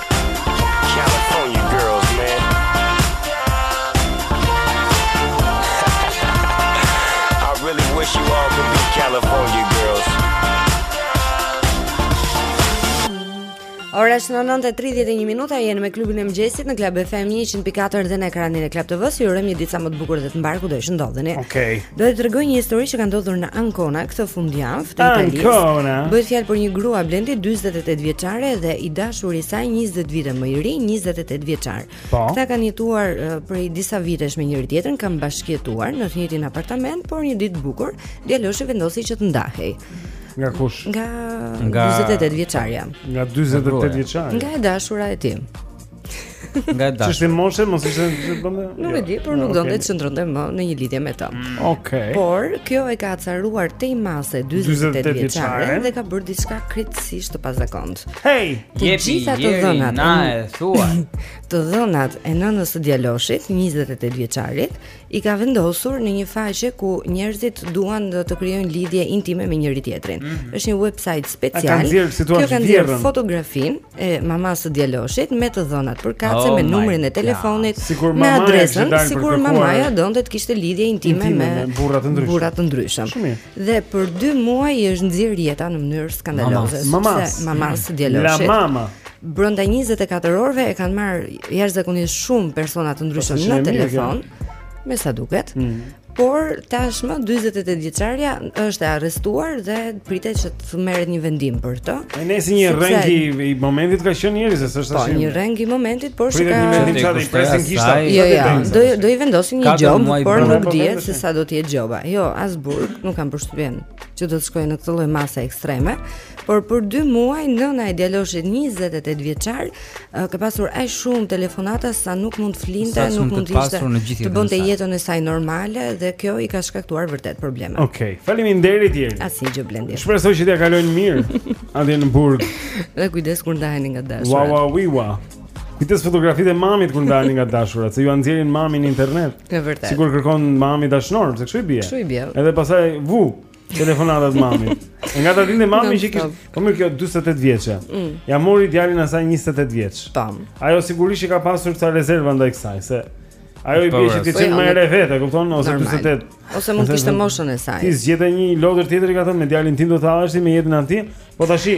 Ora është 9:31 minuta, jeni me klubin e mëngjesit në Club FM 104 dhe në ekranin e Club TV-së. Ju urojmë një ditë sa më të bukur dhe të mbarë kudo që ndodheni. Okej. Okay. Do t'ju tregoj një histori që ka ndodhur në Ancona këtë fundjavë në Itali. Ancona. Bëhet fjalë për një grua Blendi 48 vjeçare dhe i dashuri i saj 20 vite më i ri, 28 vjeçar. Po. Ata kanë jetuar uh, prej disa vitesh me njëri tjetrin, kanë bashkëjetuar në të njëjtin apartament, por një ditë të bukur djaloshi vendosi që të ndahej. Nga kush? Nga, nga... 48 vjeçarja. Nga 48 vjeçarja. Nga e dashura e tij. Nga e dashura. Ç'është moshe, mos ishte ç'është bën? Nuk e jo. di, por nuk okay. donte të qëndronte më në një lidhje me të. Mm. Okej. Okay. Por kjo e ka acaruar tej mase 48 vjeçaren dhe ka bërë diçka krejtësisht të pazakontë. Hey, të gjitha të dhënat. Na e thua. të dhënat e nënës së djaloshit, 28 vjeçarit, i ka vendosur në një faqe ku njerëzit duan të krijojnë lidhje intime me njëri tjetrin. Mm -hmm. Është një website special. Kjo ka nxjerrë fotografinë e mamasë së djaloshit me të dhënat përkatëse oh me numrin e telefonit sikur me adresën sikur mamaja donte të kishte lidhje intime, intime me, me burra të ndryshëm burra të ndryshëm dhe për 2 muaj i është nxirë jeta në mënyrë skandaloze mamasë mamasë së djaloshit la mama brenda 24 orëve e kanë marrë jashtëzakonisht shumë persona të ndryshëm në telefon me sa duket mm. Por tashmë 48 vjeçarja është e arrestuar dhe pritet që të merret një vendim për të. Ai si një rreng i momentit ka qenë njerëz, është tash. Po një rreng i momentit, por s'ka një vendim çfarë presin kishta. Jo, jo, do do i vendosin një gjobë, por nuk dihet se sa do të jetë gjoba. Jo, as burg, nuk kam përshtypjen që do të shkojë në këtë lloj mase ekstreme, por për 2 muaj nëna e djaloshit 28 vjeçar ka pasur aq shumë telefonata sa nuk mund të flinte, nuk mund të ishte të bënte jetën e saj normale dhe kjo i ka shkaktuar vërtet probleme. Okej, okay. faleminderit Jeri. Asnjë gjë Blendi. Shpresoj që t'ia kalojnë mirë atje në burg. Dhe kujdes kur ndaheni nga dashurat. Wow, wow, wow, wow. Kujdes fotografitë e mamit kur ndaheni nga dashurat, se jua nxjerrin mamin në internet. Është vërtet. Sikur kërkon mami dashnor, se kështu i bie. Kështu i bie. Edhe pastaj vu. telefonatat mami. Nga ta dinte mami që kishte, po mirë kjo 48 vjeçë. Mm. Ia mori djalin asaj 28 vjeç. Tam. Ajo sigurisht që ka pasur ca rezerva ndaj kësaj se ajo i po, bie që ti çon më re vetë, kupton, ose 48. Ose mund të ishte moshën e saj. Ti s'gjete një lodër tjetër i ka thënë me djalin tim do tallesh me jetën e atij, po tashi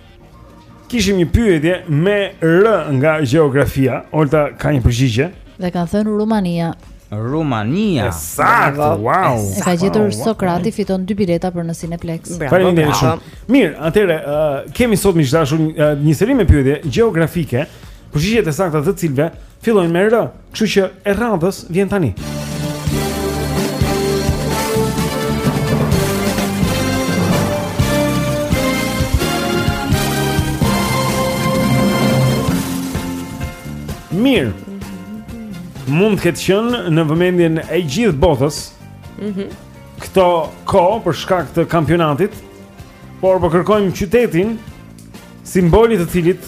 Kishim një pyetje me R nga gjeografia. Olta ka një përgjigje. Dhe ka thënë Rumania. Rumania. Saktë, wow. E ka gjetur wow, Sokrati wow. fiton dy bileta për në Cineplex. Faleminderit shumë. Mirë, atëre uh, kemi sot miq të dashur uh, një seri me pyetje gjeografike. Përgjigjet e sakta të cilëve fillojnë me R. Kështu që e radhës vjen tani. Mirë. Mund të ketë qenë në vëmendjen e gjithë botës. Mhm. Mm këto kohë për shkak të kampionatit, por po kërkojmë qytetin simbol i të cilit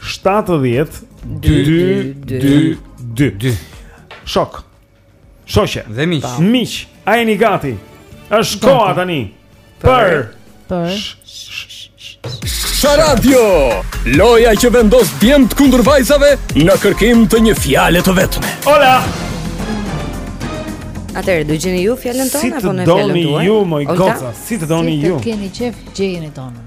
70 2 2 2 2 Shok Shoshe Dhe miq Miq A jeni gati është koha tani Për Për Sharadio Loja që vendos djemtë kundur vajzave Në kërkim të një fjale të vetme Ola Atëherë do gjeni ju fjalën tonë apo ne fjalën tuaj? Si të doni ju, moj goca, si të doni ju. Si të keni qejf gjeni tonën.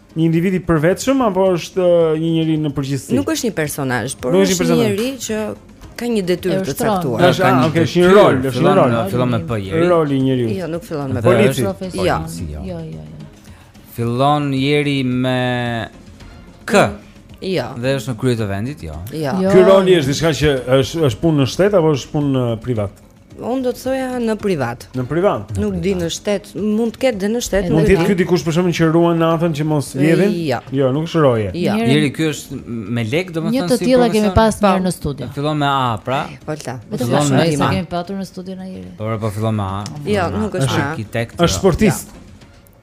Një individ i përvetshëm apo është një njeri në përgjithësi? Nuk është një personazh, por është, është një njeri që ka një detyrë të caktuar. Është ah, okay, është një rol, është një rol. Fillon me P Jeri. Roli i njeriu. Jo, nuk fillon me P. Polici. Jo. jo. Jo, jo, jo. Fillon Jeri me K. Jo. Dhe është në krye të vendit, jo. Jo. jo. Ky roli është diçka që është është punë në shtet apo është punë privat? Unë do të thoja në privat. Në privat. Nuk di në shtet, mund të ketë dhe në shtet. Mund të ketë ky dikush për shembull që ruan natën që mos vjedhin? Jo. jo, nuk është roje. Jo. Njeri ky është me lek, domethënë si. Një të tilla kemi pas po. mirë në studio. Fillon me A, pra. Volta. Po të fillon me A. Kemi patur në studio Najeri. Po, po fillon me A. Jo, nuk është A. Është sportist.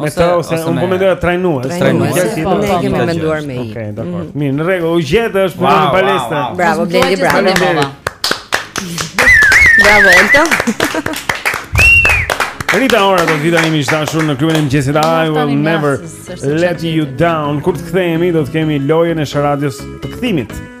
Me ose, ta ose, ose unë po mendoja trajnues. Trajnues, trajnues po, ne kemi po, menduar me i. Okej, okay, dakor. Mm. Mirë, në rregull, u gjet është wow, në palestra. Wow, wow. Bravo, Blendi, bravo. Bravo, Olta. Rita Ora do të vijë tani, miq të dashur, në klubin e mëngjesit I will never let you down. Kur të kthehemi do të kemi lojën e sharadës, ju presim.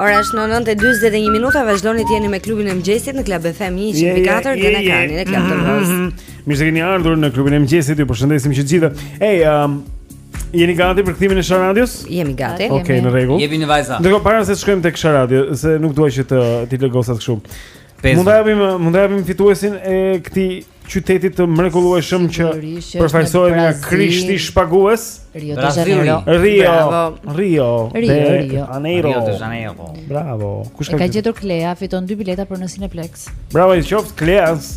Ora është në 9:41 minuta, vazhdoni të jeni me klubin e mëngjesit në Club FM 104 dhe në ekranin e Club TV. Mirë se keni ardhur në klubin e mëngjesit. Ju përshëndesim që të gjithë. Ej, um, Jeni gati për kthimin e sharadës? Jemi gati. Okej, okay, në rregull. Jepini vajza. Ndërkohë para se të shkojmë tek sharada, se nuk dua që të t'i lë gocat kështu. Mund ta japim, mund ta japim fituesin e këtij qyteti të mrekullueshëm që përfaqësohet nga Krishti Shpagues. Rio de Janeiro. Rio. Rio. Rio de Janeiro. Bravo. Kush e ka gjetur Klea fiton dy bileta për në Cineplexx. Bravo i qoftë Kleas.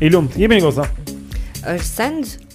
I lumt. Jepini goca. Është send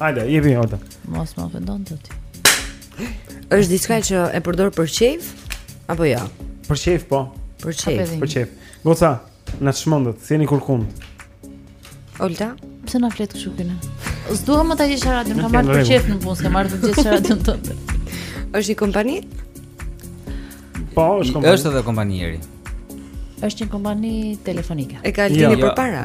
Hajde, jepi Olta. Mos më ofendon ti. Është diçka që e përdor për qejf apo jo? Për qejf po. Për qejf. Për qejf. Goca, na çmendët, s'jeni kurrkund. Olta, pse na flet kështu këna? S'dua më ta gjej sharadën, kam ardhur për qejf në punë, s'kam ardhur të gjej sharadën tënde. Është një kompani? Po, është kompani. Është edhe kompanieri. Është një kompani telefonike. E ka Altini jo. përpara.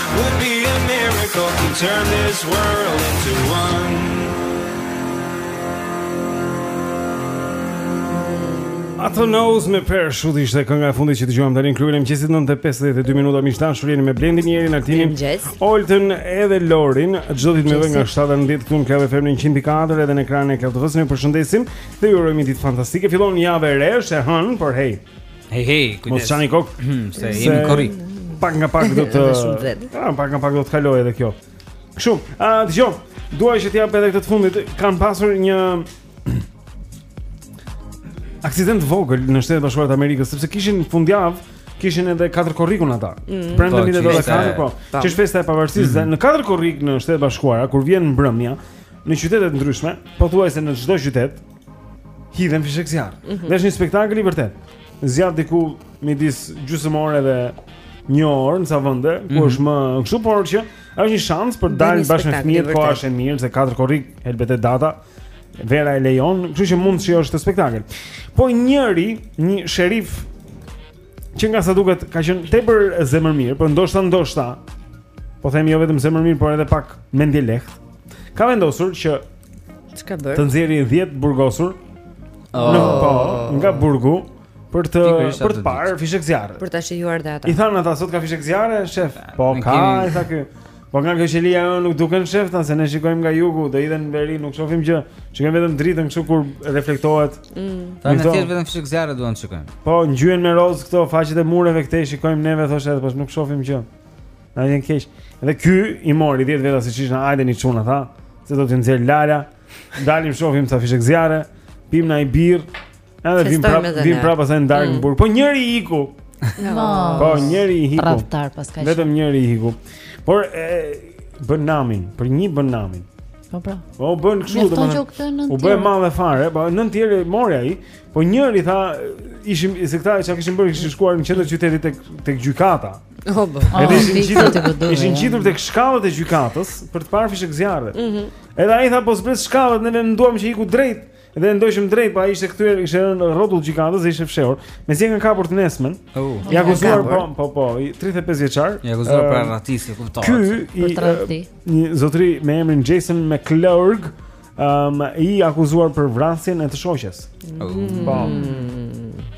Ato netë me Përputhen ishte kënga e fundit që dëgjuam tani në klubin e mëngjesit 9:52 minuta miq të dashur jeni me Blendin, Jerin, Altinin, Oltën edhe Lorin çdo ditë me ne nga shtata në dhjetë këtu në Club FM 104 edhe në ekranin e Club TV-s ju përshëndesim dhe ju urojmë ditë fantastike fillon java e re është e hënë por hey Hey hey, kujdes. Mos çani kokë, se jemi korrik. Pak nga pak do të Ah, pak nga pak do të kalojë edhe kjo. Kështu, a uh, dëgjoj. Dua që të jap edhe këtë të fundit. Kanë pasur një aksident të vogël në Shtetet e Bashkuara të Amerikës, sepse kishin fundjavë kishin edhe katër korrikun ata. Mm. Prandaj po, do të kanë po. Që është festa e pavarësisë mm. në katër korrik në Shtetet e Bashkuara kur vjen mbrëmja në qytete të ndryshme, pothuajse në çdo qytet, Hidhen fishek zjarr. Mm -hmm. Dhe është një spektakël i vërtetë. Zgjat diku midis gjysmë ore dhe një orë në ca vende, ku mm -hmm. është më kështu po që është një shans për të dalë bashkë me fëmijët, po është e mirë se katër korrik helbete data. Vera e lejon, kështu që mund të shijosh këtë spektakël. Po njëri, një sherif që nga sa duket ka qenë tepër zemër mirë, por ndoshta ndoshta po them jo vetëm zemër mirë, por edhe pak mendje lehtë. Ka vendosur që Çka bën? Të nxjerrë 10 të burgosur. Oh. Në po, nga burgu për të për të parë fishekzjarre. Për ta shijuar dhe ata. I thanë ata sot ka fishekzjarre, shef. Po ka, i tha ky. Po nga kjo qelia jonë nuk duken shef, tha se ne shikojmë nga jugu, do hidhen në veri, nuk shofim gjë. Shikojmë vetëm dritën kështu kur reflektohet. Mm. Thanë thjesht vetëm fishekzjarre duam shikojmë. Po, ngjyhen me rozë këto, faqet e mureve këtej, shikojmë neve, thoshe edhe, po nuk shofim gjë. Na vjen keq. Dhe ky i mori 10 veta siç ishin hajdeni çuna tha, se do të nxjerr lala. Dalim shohim ca fishekzjarre, pim nga një birrë. Edhe vim prap, vim prap pastaj në darkë mm. në burg. Po njëri i iku. No. Po njëri i iku. Maskara paska. Vetëm njëri i iku. Por e bën namin, për një bën namin. Po pra. Po bën kështu domethënë. U bë madhe fare, po nëntë të tjerë mori ai, po njëri tha ishim se këta çka kishin bërë kishin shkuar në qendër të qytetit tek tek gjykata. Oh, oh, oh, ishin gjithë ishin gjithë tek shkallët e gjykatës për të parë fishekzjarret. Mm -hmm. Edhe ai tha po zbres shkallët ne menduam që iku drejt dhe ndoqëm drejt, po ai ishte kthyer, ishte rënë rrotull gjykatës, ishte fshehur. Në mëngjes e kanë kapur të nesmen. Oh, i akuzuar po, po, po, 35 vjeçar. I akuzuar uh, për racizëm, kuptoj. Ky i një zotëri me emrin Jason McClurg, um, i akuzuar për vrasjen e të shoqes. Oh. Po.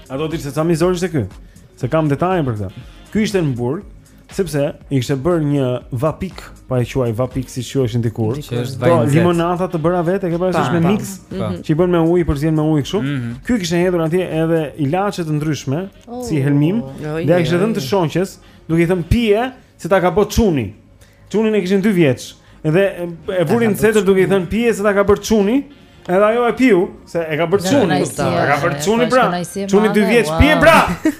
A do të të them se sa mizor ishte ky? Se kam detaje për këtë. Ky ishte në burg, sepse i kishte bërë një vapik, pa e quaj vapik siç quheshin dikur. Që është Po vapik limonata të bëra vetë, e ke parasysh Pa, me pa, mix, pa. Mhm. që i bën me ujë, përzien me ujë kështu. Mhm. Ky kishte hedhur atje edhe ilaçe të ndryshme, si helmim, Oj, dhe ia kishte oj. dhënë të shoqes, duke i thënë pije se ta ka bë çuni. Çunin e kishin 2 vjeç. Edhe e vurin cetër duke i thënë pije se ta ka bërë çuni. Edhe ajo e piu, se e ka bërë çuni, e ka bërë çuni pra. Çuni 2 vjeç, pije pra.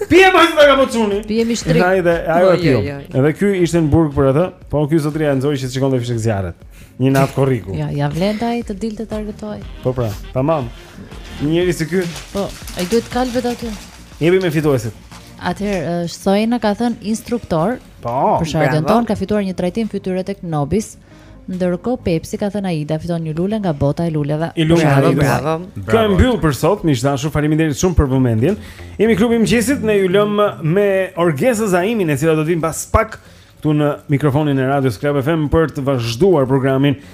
Pije më se ta ka bërë çuni. Pije mi shtrigë. Ai dhe ajo e piu. Edhe ky ishte në burg për atë, po ky zotëria e nxori që të shikonte fishekzjarret. Një natë korriku. Ja, ja vlen ai të dilte të argëtohej. Po pra, tamam. Një njeri si ky. Po, ai duhet të kalbet aty. Jemi me fituesit. Atëherë, Sonja ka thënë instruktor, Po. Për sharadën tonë ka fituar një trajtim fytyre tek Nobis. Ndërkohë Pepsi ka thënë Aida fiton një lule nga bota e luleve. I lumtë bravo, bravo. Kjo e mbyll për sot, miq të dashur, faleminderit shumë për vëmendjen. Jemi klubi i mëngjesit, ne ju lëm me Orgesa Zaimin, e cila do të vijë pas pak këtu në mikrofonin e Radios Club FM për të vazhduar programin